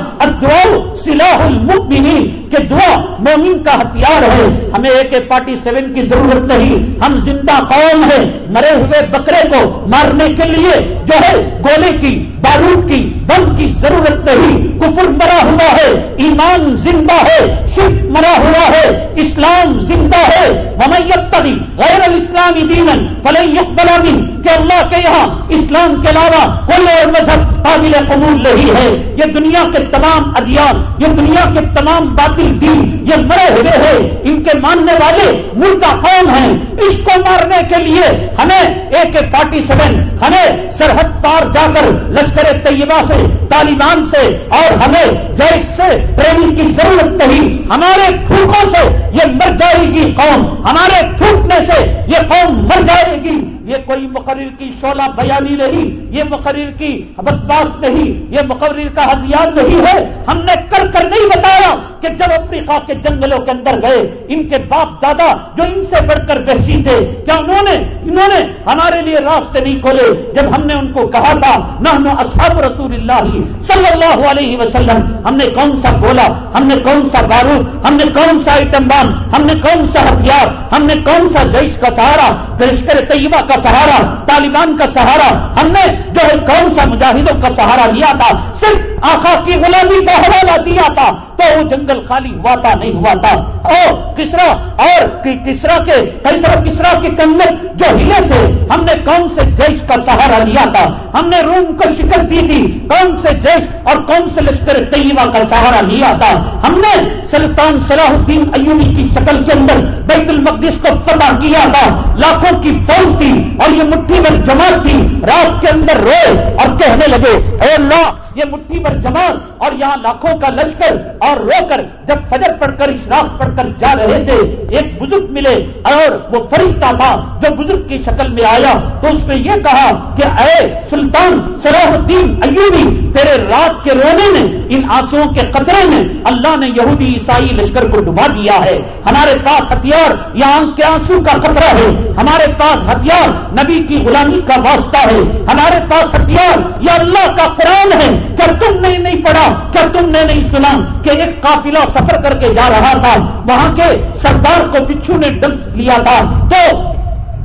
S1: دعا سلاح المؤمنین، کہ دعا مومن کا ہتھیار ہے۔ ہمیں اے کے فورٹی سیون کی ضرورت نہیں۔ ہم زندہ قوم ہیں۔ مرے ہوئے بکرے کو مارنے کے لیے جو ہے گولے کی، بارود کی بم کی ضرورت نہیں۔ کفر مرا ہوا ہے، ایمان زندہ ہے، شرک مرا ہوا ہے، اسلام زندہ ہے۔ ممیت غیر الاسلامی دینن فلن یقبل من کہ اللہ کے یہاں اسلام کے علاوہ کوئی اور مذہب قابل قبول نہیں ہے۔ یہ دنیا کے تمام ادیان، یہ دنیا کے تمام باطل دین، یہ مرے ہوئے ہیں۔ ان کے ماننے والے مردہ قوم ہیں؟ اس کو مارنے کے لیے ہمیں اے کے فورٹی سیون ہمیں سرحد پار جا کر لشکر طیبہ سے، طالبان سے اور ہمیں جیش سے ٹریننگ کی ضرورت نہیں۔ ہمارے پھوکوں سے یہ مر جائے گی قوم، ہمارے تھوکنے سے یہ قوم مر جائے گی۔ یہ کوئی مقرر کی شولہ بیانی نہیں، یہ مقرر کی بدباس نہیں، یہ مقرر کا ہتھیار نہیں ہے۔ ہم نے کر کر نہیں بتایا کہ جب افریقہ کے جنگلوں کے اندر گئے، ان کے باپ دادا جو ان سے بڑھ کر بحشی تھے، کیا انہوں نے انہوں نے ہمارے لیے راستے نہیں کھولے؟ جب ہم نے ان کو کہا تھا نہ اصحاب رسول اللہ صلی اللہ علیہ وسلم، ہم نے کون سا بولا ہم نے کون سا بارود، ہم نے کون سا آئٹم بام ہم نے کون سا ہتھیار، ہم نے کون سا جیش کا سہارا لشکر طیبہ کا سہارا، طالبان کا سہارا، ہم نے جو ہے کون سا مجاہدوں کا سہارا لیا تھا؟ صرف آخا کی غلامی کا حوالہ دیا تھا۔ تو وہ جنگل خالی ہوا تھا نہیں ہوا تھا۔ اور کسرا اور کسرا کے کیسرا کسرا کے کنگل جو ہلے تھے، ہم نے کون سے جیش کا سہارا لیا تھا؟ ہم نے روم کو شکست دی تھی۔ کون سے جیش اور کون سے لشکر طیبہ کا سہارا لیا تھا؟ ہم نے سلطان صلاح الدین ایوبی کی شکل کے اندر بیت المقدس کو تباہ کیا تھا۔ لاکھوں کی فوج تھی اور یہ مٹھی میں جماعت تھی۔ رات کے اندر روئے اور کہنے لگے، اے اللہ یہ مٹھی پر جماعت اور یہاں لاکھوں کا لشکر اور رو کر جب فجر پڑھ کر اشراق پڑھ کر جا رہے تھے، ایک بزرگ ملے اور وہ فرشتہ تھا جو بزرگ کی شکل میں آیا۔ تو اس نے یہ کہا کہ اے سلطان صلاح الدین ایوبی، تیرے رات کے رونے میں، ان آنسو کے قطرے میں اللہ نے یہودی عیسائی لشکر کو ڈبا دیا ہے۔ ہمارے پاس ہتھیار یا آنکھ کے آنسو کا قطرہ ہے۔ ہمارے پاس ہتھیار نبی کی غلامی کا واسطہ ہے۔ ہمارے پاس ہتھیار یا اللہ کا قرآن ہے۔ کیا تم نے نہیں پڑھا؟ کیا تم نے نہیں سنا کہ ایک قافلہ سفر کر کے جا رہا تھا؟ وہاں کے سردار کو بچھو نے ڈنک لیا تھا۔ تو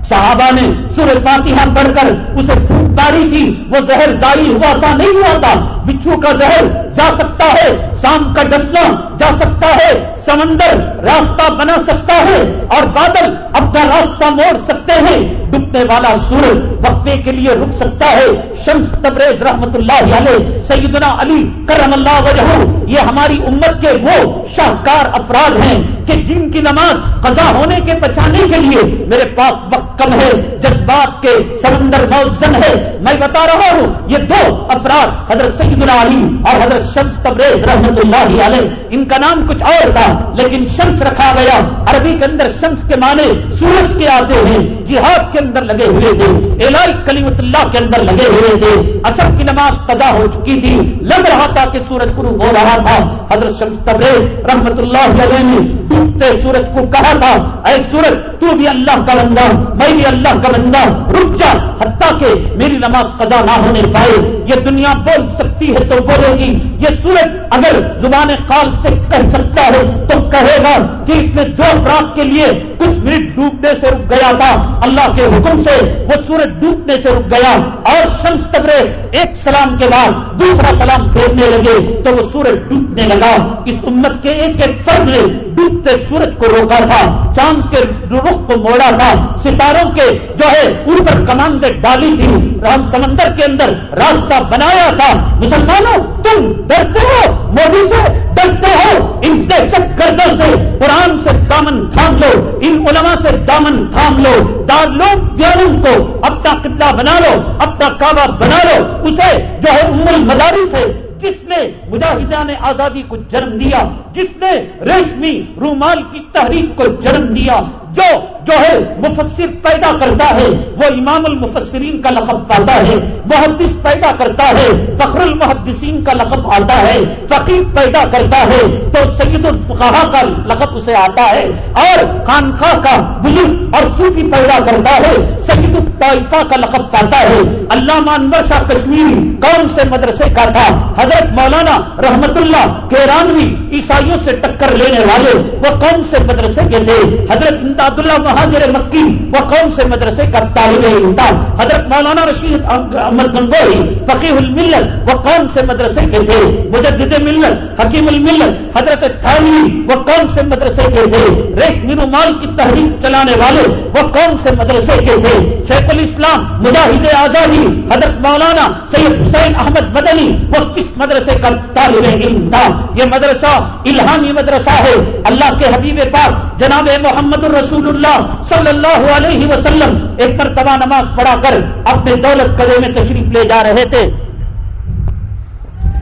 S1: صحابہ نے سورہ فاتحہ پڑھ کر اسے پھوٹ کی، وہ زہر ظاہر ہوا تھا، نہیں ہوا تھا۔ بچھو کا زہر جا سکتا ہے، شام کا ڈسنا جا سکتا ہے، سمندر راستہ بنا سکتا ہے اور بادل اپنا راستہ موڑ سکتے ہیں۔ ڈبنے والا سورج وقفے کے لیے رک سکتا ہے۔ شمس تبریز رحمت اللہ علیہ، سیدنا علی کرم اللہ وجہ یہ ہماری امت کے وہ شاہکار افراد ہیں کہ جن کی نماز قضا ہونے کے بچانے کے لیے میرے پاس وقت کم ہے، جذبات کے سمندر موزن ہے۔ میں بتا رہا ہوں، یہ دو افراد، حضرت سیدنا علی اور حضرت شمس تبریز رحمت اللہ علیہ، ان کا نام کچھ اور تھا، لیکن شمس رکھا گیا۔ عربی کے اندر شمس کے معنی سورج کے آتے ہیں، جہاد کے اندر لگے ہوئے تھے، الہی کلیمت اللہ کے اندر لگے ہوئے تھے۔ اصل کی نماز قضا ہو چکی تھی، لگ رہا تھا کہ سورج پورو ہو رہا تھا۔ حضرت شمس تبریز رحمت اللہ علیہ نے ڈوبتے سورج کو کہا تھا، اے سورج، تو بھی اللہ کا بندہ میں اللہ کا بندہ رک جا، حتیٰ کہ میری نماز قضا نہ ہونے پائے۔ یہ دنیا بول سکتی ہے تو بولے گی۔ یہ سورج اگر زبان قال سے کہہ سکتا ہے تو کہے گا کہ اس نے دو رات کے لیے کچھ منٹ ڈوبنے سے رک گیا تھا۔ اللہ کے حکم سے وہ سورج ڈوبنے سے رک گیا۔ اور شمس تبرے ایک سلام کے بعد دوسرا سلام پھیرنے لگے تو وہ سورج ڈوبنے لگا۔ اس امت کے ایک ایک فرد نے ڈوبتے سورج کو روکا تھا۔ چاند کے رخ کو موڑا تھا۔ ستارے ستاروں کے جو ہے اوپر کماندیں ڈالی تھی۔ رام سمندر کے اندر راستہ بنایا تھا۔ مسلمانوں، تم ڈرتے ہو، مودی سے ڈرتے ہو۔ ان دہشت گردوں سے قرآن سے دامن تھام لو۔ ان علماء سے دامن تھام لو۔ لو دیاروں کو اپنا قبلہ بنا لو، اپنا کعبہ بنا لو۔ اسے جو ہے امر مداری سے جس نے مجاہدہ نے آزادی کو جنم دیا، جس نے ریشمی رومال کی تحریک کو جنم دیا۔ جو جو ہے مفسر پیدا کرتا ہے، وہ امام المفسرین کا لقب پاتا ہے محدث پیدا کرتا ہے، فخر المحدثین کا لقب آتا ہے، فقیر پیدا کرتا ہے، تو سید الفقہ کا لقب اسے آتا ہے اور خانخواہ کا بزرگ اور صوفی پیدا کرتا ہے، سید الطائفہ کا لقب پاتا ہے۔ علامہ انور شاہ کشمیری کون سے مدرسے کا تھا؟ حضرت مولانا رحمت اللہ کیرانوی عیسائیوں سے ٹکر لینے والے وہ کون سے مدرسے کے تھے؟ حضرت امداد اللہ مہاجر مکی وہ کون سے مدرسے کا طالب علم تھا حضرت مولانا رشید احمد گنگوئی فقیح الملت وہ کون سے مدرسے کے تھے۔ مجدد ملت حکیم الملت حضرت تھانی وہ کون سے مدرسے کے تھے۔ ریشمی رومال کی تحریر چلانے والے، وہ کون سے مدرسے کے تھے۔ شیخ الاسلام مجاہد آزادی، حضرت مولانا سید حسین احمد بدنی وہ کس مدرسے کا طالب علم؟ تھا یہ مدرسہ الہامی مدرسہ ہے۔ اللہ کے حبیب پاک جناب محمد الرسول اللہ صلی اللہ علیہ وسلم، ایک مرتبہ نماز پڑھا کر اپنے دولت قدے میں تشریف لے جا رہے تھے۔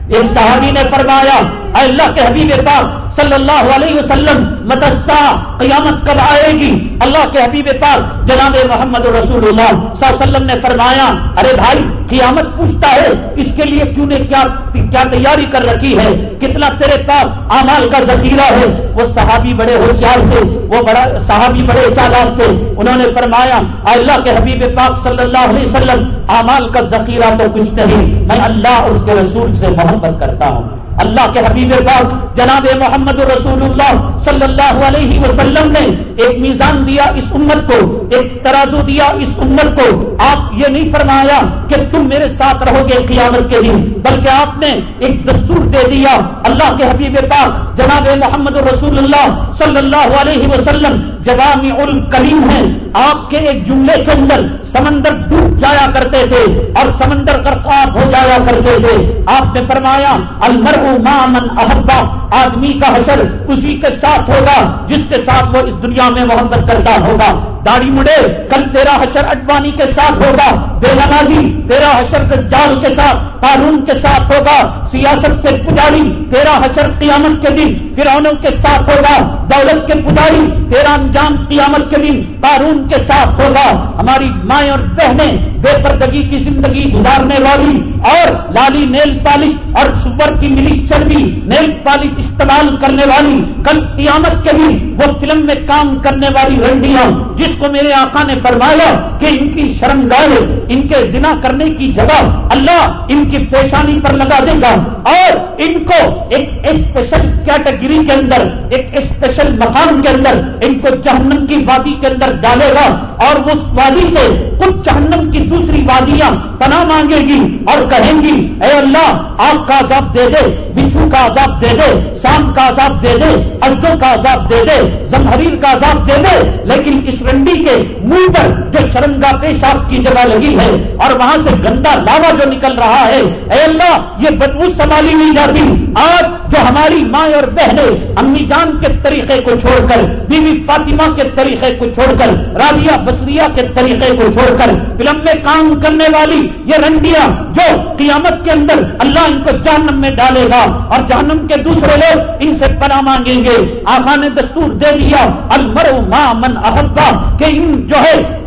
S1: ایک صحابی نے فرمایا اللہ کے حبیب پاک صلی اللہ علیہ وسلم مدسا قیامت کب آئے گی؟ اللہ کے حبیب پاک جناب محمد رسول اللہ صلی اللہ علیہ وسلم نے فرمایا، ارے بھائی، قیامت پوچھتا ہے، اس کے لیے کیوں نے کیا کیا تیاری کر رکھی ہے؟ کتنا تیرے پاس امال کا ذخیرہ ہے؟ وہ صحابی بڑے ہوشیار تھے، وہ بڑا، صحابی بڑے چالاک تھے۔ انہوں نے فرمایا اللہ کے حبیب پاک صلی اللہ علیہ وسلم امال کا ذخیرہ تو کچھ نہیں، میں اللہ اور اس کے رسول سے محبت کرتا ہوں۔ اللہ کے حبیب پاک جناب محمد رسول اللہ صلی اللہ علیہ وسلم نے ایک میزان دیا اس امت کو، ایک ترازو دیا اس امت کو۔ آپ یہ نہیں فرمایا کہ تم میرے ساتھ رہو گے قیامت کے دن۔ بلکہ آپ نے ایک دستور دے دیا اللہ کے حبیب پاک جناب محمد رسول اللہ صلی اللہ علیہ وسلم جوام الکلیم ہے آپ کے ایک جملے کے اندر سمندر ڈوب جایا کرتے تھے اور سمندر کرخاب ہو جایا کرتے تھے۔ آپ نے فرمایا المر مامن احبا آدمی کا حشر اسی کے ساتھ ہوگا، جس کے ساتھ وہ اس دنیا میں محبت کرتا ہوگا۔ داڑھی مڑے، کل تیرا حشر اڈوانی کے ساتھ ہوگا، بے نمازی تیرا حشر جال کے ساتھ، قارون کے ساتھ ہوگا، سیاست کے پجاری تیرا حشر قیامت کے دن فرونوں کے ساتھ ہوگا، دولت کے پجاری تیرا انجام قیامت کے دن، قارون کے ساتھ ہوگا۔ ہماری مائیں اور بہنیں بے پردگی کی زندگی گزارنے والی اور لالی نیل پالش اور سور کی ملی چربی نیل پالش استعمال کرنے والی، کل قیامت کے دن وہ فلم میں کام کرنے والی رنڈیاں، جس کو میرے آقا نے فرمایا کہ ان کی شرم گاہ ان کے زنا کرنے کی جگہ اللہ ان کی پیشانی پر لگا دے گا۔ اور ان کو ایک اسپیشل کیٹیگری کے اندر، ایک اسپیشل مقام کے اندر ان کو جہنم کی وادی کے اندر ڈالے گا۔ اور اس وادی سے کچھ جہنم کی دوسری وادیاں پناہ مانگے گی اور کہیں گی، اے اللہ آپ کا عذاب دے دے، بچھو کا عذاب دے دے شام کا عذاب دے دے اجدوں کا عذاب دے دے زمہریر کا عذاب دے دے. لیکن اس رنڈی کے منہ پر جو شرنگا پیشاب کی جگہ لگی ہے اور وہاں سے گندا لاوا جو نکل رہا ہے، اے اللہ، یہ بدبو سنبھالی نہیں جاتی، آج جو ہماری ماں اور بہنیں امی جان کے طریقے کو چھوڑ کر، بیوی فاطمہ کے طریقے کو چھوڑ کر رابعہ بسریا کے طریقے کو چھوڑ کر، فلم میں کام کرنے والی یہ رنڈیاں جو قیامت کے اندر اللہ ان کو جہنم میں ڈالے گا اور جہنم کے دوسرے لوگ ان سے پناہ مانگیں گے۔ آخا نے دستور دے دیا المرو ماں من احبا کہ ان جو ہے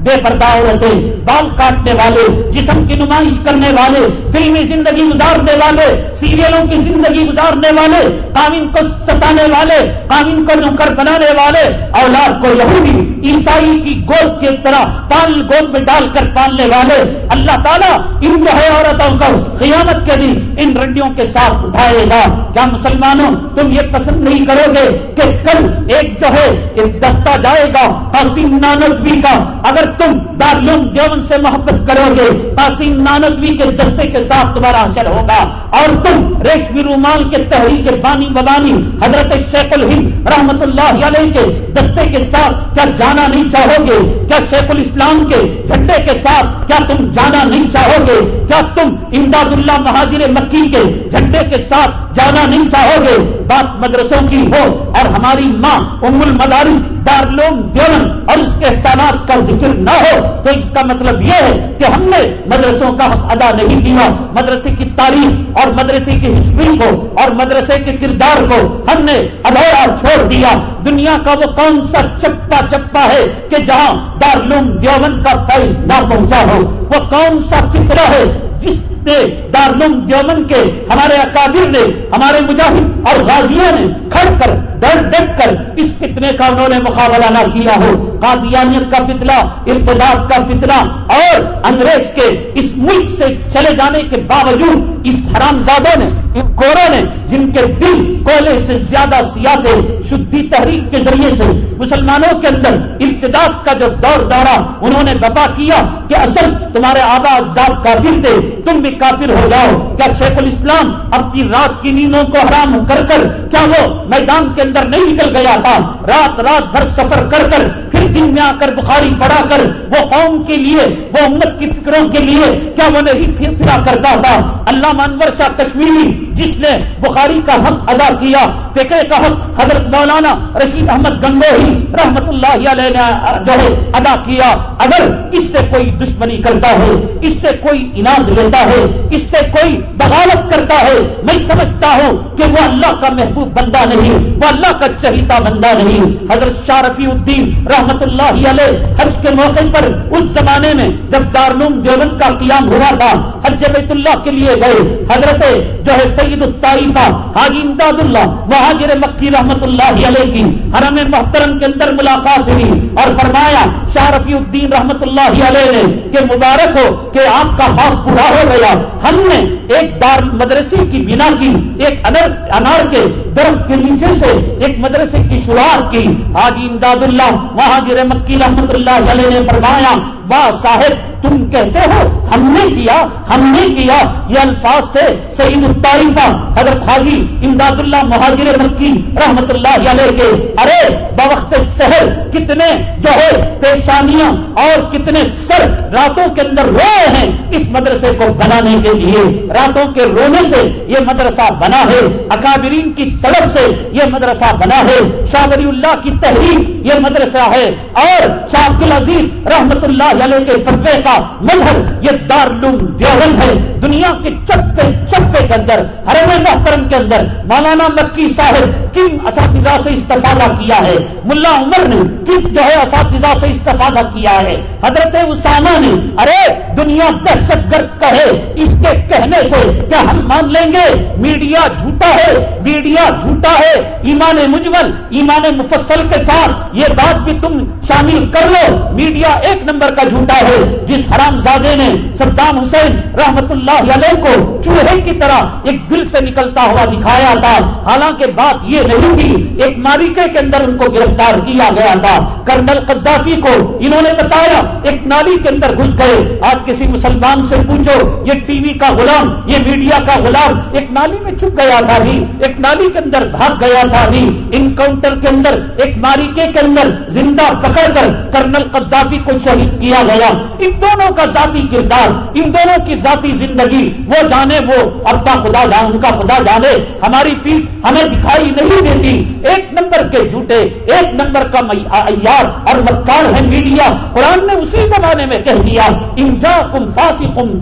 S1: بے پردہ عورتیں، بال کاٹنے والے، جسم کی نمائش کرنے والے، فلمی زندگی گزارنے والے، سیریلوں کی زندگی گزارنے والے قانون کو ستانے والے قانون کو نوکر بنانے والے، اولاد کو یہودی، عیسائی کی گود کی طرح پال گود میں ڈال کر پالنے والے۔ اللہ تعالیٰ ان جو ہے عورتوں کو قیامت کے دن ان رنڈیوں کے ساتھ اٹھائے گا۔ کیا مسلمانوں، تم یہ پسند نہیں کرو گے کہ کل ایک جو ہے، ایک دستہ جائے گا، قاسم نانوی کا۔ اگر تم دارلوم دیون سے محبت کرو گے، قاسم نانکوی کے دستے کے ساتھ تمہارا حشر ہوگا۔ اور تم ریشمی رومال کے تحریک بانی ببانی حضرت شیخ الہند رحمت اللہ علیہ کے دستے کے ساتھ کیا جانا نہیں چاہو گے کیا شیخ الاسلام کے جھنڈے کے ساتھ کیا تم جانا نہیں چاہو گے کیا تم امداد اللہ مہاجر مکی کے جھنڈے کے ساتھ جانا نہیں چاہو گے بات مدرسوں کی ہو اور ہماری ماں ام المدارس دارلوم دیون اور اس کے احسانات کا ذکر نہ ہو، تو اس کا مطلب یہ ہے کہ ہم نے مدرسوں کا حق ادا نہیں کیا۔ مدرسے کی تعلیم اور مدرسے کی ہسٹری کو اور مدرسے کے کردار کو ہم نے ادھورا چھوڑ دیا۔ دنیا کا وہ کون سا چپا چپا ہے کہ جہاں دارلوم دیوبند کا فیض نہ پہنچا ہو؟ وہ کون سا فکر ہے جس نے دارلوم دیومن کے ہمارے اکابر نے، ہمارے مجاہد اور غازیوں نے کھڑ کر، ڈر ڈر کر اس فتنے کا انہوں نے مقابلہ نہ کیا ہو۔ قادیانیت کا فتنہ ارتداد کا فتنہ، اور انگریز کے اس ملک سے چلے جانے کے باوجود اس حرام زادوں نے، ان گوروں نے، جن کے دل کولے سے زیادہ سیاہ تھے شدھی تحریک کے ذریعے سے مسلمانوں کے اندر ارتداد کا جو دور دورہ انہوں نے بپا کیا کہ اصل تمہارے آباد داد کافر تھے، تم بھی کافر ہو جاؤ۔ کیا شیخ الاسلام اپنی رات کی نیندوں کو حرام کر کر، کیا وہ میدان کے اندر نہیں نکل گیا تھا؟ رات رات بھر سفر کر کر پھر دن میں آ کر بخاری پڑھا کر وہ قوم کے لیے، وہ امت کی فکروں کے لیے کیا وہ نہیں پھر پھرا کرتا تھا؟ اللہ مانور شاہ کشمیری جس نے بخاری کا حق ادا کیا فکر کا حق حضرت مولانا رشید احمد گنگوہی رحمت اللہ علیہ نے جو ہے ادا کیا۔ اگر اس سے کوئی دشمنی کرتا ہے، اس سے کوئی انعام لیتا ہے، اس سے کوئی بغاوت کرتا ہے، میں سمجھ سمجھتا ہوں کہ وہ اللہ کا محبوب بندہ نہیں، وہ اللہ کا چہیتا بندہ نہیں۔ حضرت شاہ رفیع الدین رحمت اللہ علیہ حج کے موقع پر اس زمانے میں جب دارلوم دیوبند کا قیام ہوا تھا، حج بیت اللہ کے لیے گئے۔ حضرت جو ہے سید الطائفہ حاجی امداد اللہ مہاجر مکی رحمت اللہ علیہ کی حرم محترم کے اندر ملاقات ہوئی اور فرمایا، شاہ رفیع الدین رحمت اللہ علیہ نے کہ مبارک ہو کہ آپ کا خواب پورا ہو گیا۔ ہم نے ایک دار مدرسے کی بنا کی ایک انر انار کے درخت کے نیچے سے ایک مدرسے کی شروعات کی۔ حاجی امداد اللہ مہاجر مکی رحمت اللہ علیہ نے فرمایا واہ صاحب، تم کہتے ہو، ہم نے کیا، ہم نے کیا، یہ الفاظ تھے سعید الطائفہ۔ حضرت حاجی امداد اللہ مہاجر مکی رحمت اللہ علیہ کے۔ ارے، بوقت شہر کتنے جو ہے پیشانیاں اور کتنے سر راتوں کے اندر روئے ہیں اس مدرسے کو بنانے کے لیے۔ راتوں کے رونے سے یہ مدرسہ بنا ہے۔ اکابرین کی طرف سے یہ مدرسہ بنا ہے۔ شاہ ولی اللہ کی تحریر یہ مدرسہ ہے۔ اور شاہ عبد العزیز رحمت اللہ علیہ کے فتوے کا مظہر یہ دارالعلوم دیوبند ہے۔ دنیا کے چپے چپے کے اندر، حرم محترم کے اندر مولانا مکی صاحب کن اساتذہ سے استفادہ کیا ہے؟ ملا عمر نے کس جو ہے اساتذہ سے استفادہ کیا ہے؟ حضرت اسامہ نے، ارے دنیا دہشت گرد کہے اس کے کہنے سے کیا ہم مان لیں گے؟ میڈیا جھوٹا ہے، میڈیا جھوٹا ہے، ایمان مجمل، ایمان مفصل کے ساتھ یہ بات بھی تم شامل کر لو۔ میڈیا ایک نمبر کا جھوٹا ہے، جس حرام زادے نے صدام حسین رحمت اللہ علیہ کو چوہے کی طرح ایک دل سے نکلتا ہوا دکھایا تھا۔ حالانکہ بات یہ نہیں تھی، ایک ماریکے کے اندر ان کو گرفتار کیا گیا تھا۔ کرنل قذافی کو انہوں نے بتایا، ایک نالی کے اندر گھس گئے۔ آج کسی مسلمان سے پوچھو، یہ ٹی وی کا غلام، یہ میڈیا کا غلام، ایک نالی میں چھپ گیا تھا بھی ایک نالی کے اندر بھاگ گیا تھا جی، بھی انکاؤنٹر کے اندر، ایک ماریکے کے اندر زندہ پکڑ کر کرنل قذافی کو شہید کیا گیا۔ ان دونوں کا ذاتی کردار، ان دونوں کی ذاتی زندگی، وہ جانے وہ اپنا خدا جان ان کا خدا جانے، ہماری پیٹ ہمیں دکھائی نہیں دیتی۔ ایک نمبر کے جھوٹے، ایک نمبر کا ایار اور مکار ہے میڈیا۔ قرآن نے اسی زمانے میں کہہ دیا انجا کم فاسی کم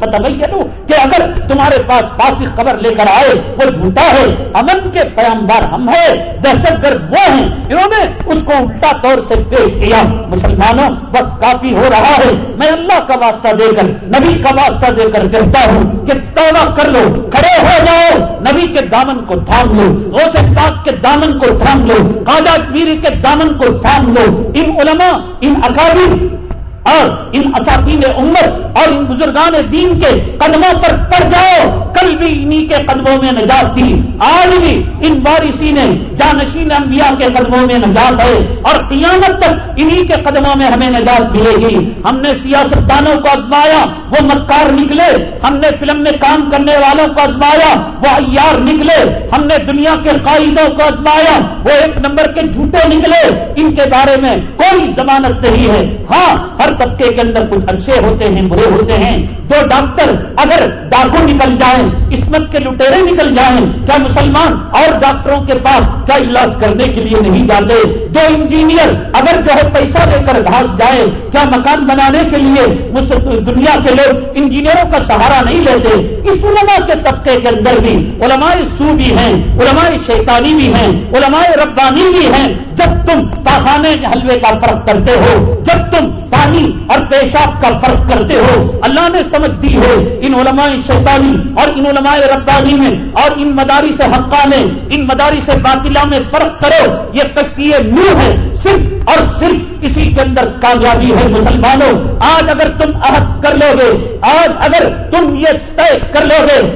S1: فتح کہ اگر تمہارے پاس فاسی خبر لے کر آئے، وہ جھوٹا ہے، امن کے پیامبار ہم ہیں، دہشت گرد وہ ہیں۔ انہوں نے اس کو الٹا طور سے پیش کیا۔ مسلمانوں، وقت کافی ہو رہا ہے۔ میں اللہ کا واسطہ دے کر، نبی کا واسطہ دے کر کہتا ہوں کہ توبہ کر لو، کھڑے ہو جاؤ۔ نبی کے دامن کو تھام لو، غوث پاک کے دامن کو تھام لو خواجہ میری کے دامن کو تھام لو۔ ان علماء، ان اکابر اور ان اساتین امت اور ان بزرگان دین کے قدموں پر پڑ جاؤ، کل بھی انہی کے قدموں میں نجات تھی۔ آج بھی ان وارثی نے جانشین انبیاء کے قدموں میں نجات ہے اور قیامت تک انہی کے قدموں میں ہمیں نجات ملے گی۔ ہم نے سیاست دانوں کو ازمایا وہ مکار نکلے۔ ہم نے فلم میں کام کرنے والوں کو ازمایا وہ ایار نکلے۔ ہم نے دنیا کے قائدوں کو ازمایا وہ ایک نمبر کے جھوٹے نکلے۔ ان کے بارے میں کوئی ضمانت نہیں ہے۔ ہاں ہر طبقے کے اندر کچھ اچھے ہوتے ہیں، برے ہوتے ہیں۔ دو ڈاکٹر اگر ڈاکو نکل جائیں اسمت کے لٹیرے نکل جائیں، کیا مسلمان اور ڈاکٹروں کے پاس کیا علاج کرنے کے لیے نہیں جاتے؟ دو انجینئر اگر جو ہے پیسہ لے کر بھاگ جائے کیا مکان بنانے کے لیے دنیا کے لوگ انجینئروں کا سہارا نہیں لیتے؟ اس علماء کے طبقے کے اندر بھی علماء سو بھی ہیں، علماء شیطانی بھی ہیں، علماء ربانی بھی ہیں۔ جب تم پاخانے حلوے کا فرق کرتے ہو، جب تم پانی اور پیشاب کا فرق کرتے ہو۔ اللہ نے سمجھ دی ہے ان علماء شیطانی اور ان علماء ربانی میں اور ان مداری سے حقہ میں، ان مداری سے باطلا میں فرق کرو۔ یہ کشتی نور ہے۔ صرف اور صرف اسی کے اندر کامیابی ہے۔ مسلمانوں، آج اگر تم عہد کر لو گے، آج اگر تم یہ طے کر لو گے